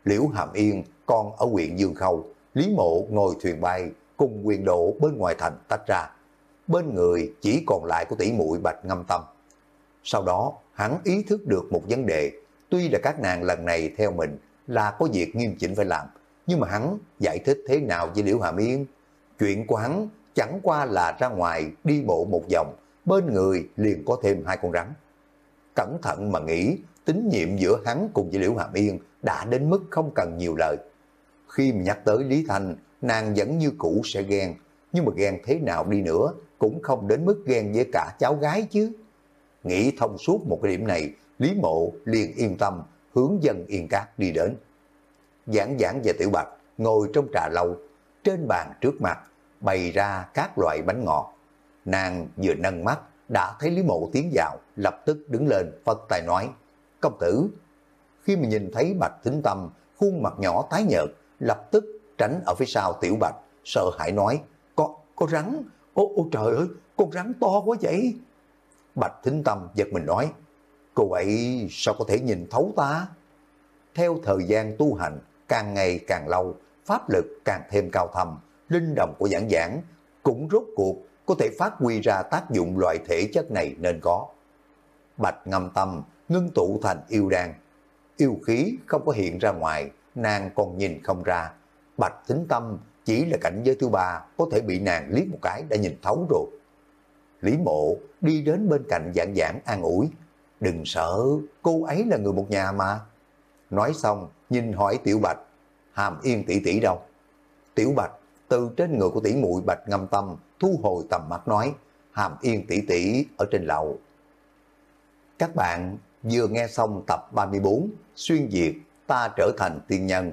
Liễu Hàm Yên, con ở huyện Dương Khâu, Lý Mộ ngồi thuyền bay cùng quyền độ bên ngoài thành tách ra. Bên người chỉ còn lại của tỷ muội Bạch Ngâm Tâm. Sau đó, hắn ý thức được một vấn đề, tuy là các nàng lần này theo mình là có việc nghiêm chỉnh phải làm, nhưng mà hắn giải thích thế nào với Liễu Hàm Yên? Chuyện của hắn chẳng qua là ra ngoài đi bộ một vòng, bên người liền có thêm hai con rắn. Cẩn thận mà nghĩ, tín nhiệm giữa hắn cùng với Liễu Hàm Yên đã đến mức không cần nhiều lời. Khi mà nhắc tới Lý Thanh, nàng vẫn như cũ sẽ ghen, nhưng mà ghen thế nào đi nữa cũng không đến mức ghen với cả cháu gái chứ. Nghĩ thông suốt một cái điểm này, Lý Mộ liền yên tâm hướng dân Yên Cát đi đến. Giảng giảng về Tiểu Bạch, ngồi trong trà lâu, trên bàn trước mặt, bày ra các loại bánh ngọt. Nàng vừa nâng mắt, đã thấy Lý Mộ tiến vào, lập tức đứng lên, phân tài nói, công tử. Khi mà nhìn thấy Bạch Thính Tâm, khuôn mặt nhỏ tái nhợt, lập tức tránh ở phía sau Tiểu Bạch, sợ hãi nói, có, có rắn, ô, ô trời ơi, con rắn to quá vậy. Bạch Thính Tâm giật mình nói, cô ấy sao có thể nhìn thấu ta? Theo thời gian tu hành, càng ngày càng lâu, pháp lực càng thêm cao thầm, linh động của giảng giảng cũng rốt cuộc có thể phát huy ra tác dụng loại thể chất này nên có. Bạch ngâm tâm, ngưng tụ thành yêu đan. Yêu khí không có hiện ra ngoài, nàng còn nhìn không ra. Bạch tính tâm chỉ là cảnh giới thứ ba, có thể bị nàng liếc một cái đã nhìn thấu rồi. Lý mộ đi đến bên cạnh dạng dạng an ủi. Đừng sợ, cô ấy là người một nhà mà. Nói xong, nhìn hỏi Tiểu Bạch, hàm yên tỷ tỷ đâu? Tiểu Bạch từ trên người của tỷ muội Bạch Ngâm Tâm thu hồi tầm mắt nói, hàm yên tỷ tỷ ở trên lầu. Các bạn vừa nghe xong tập 34 Xuyên Việt ta trở thành tiên nhân.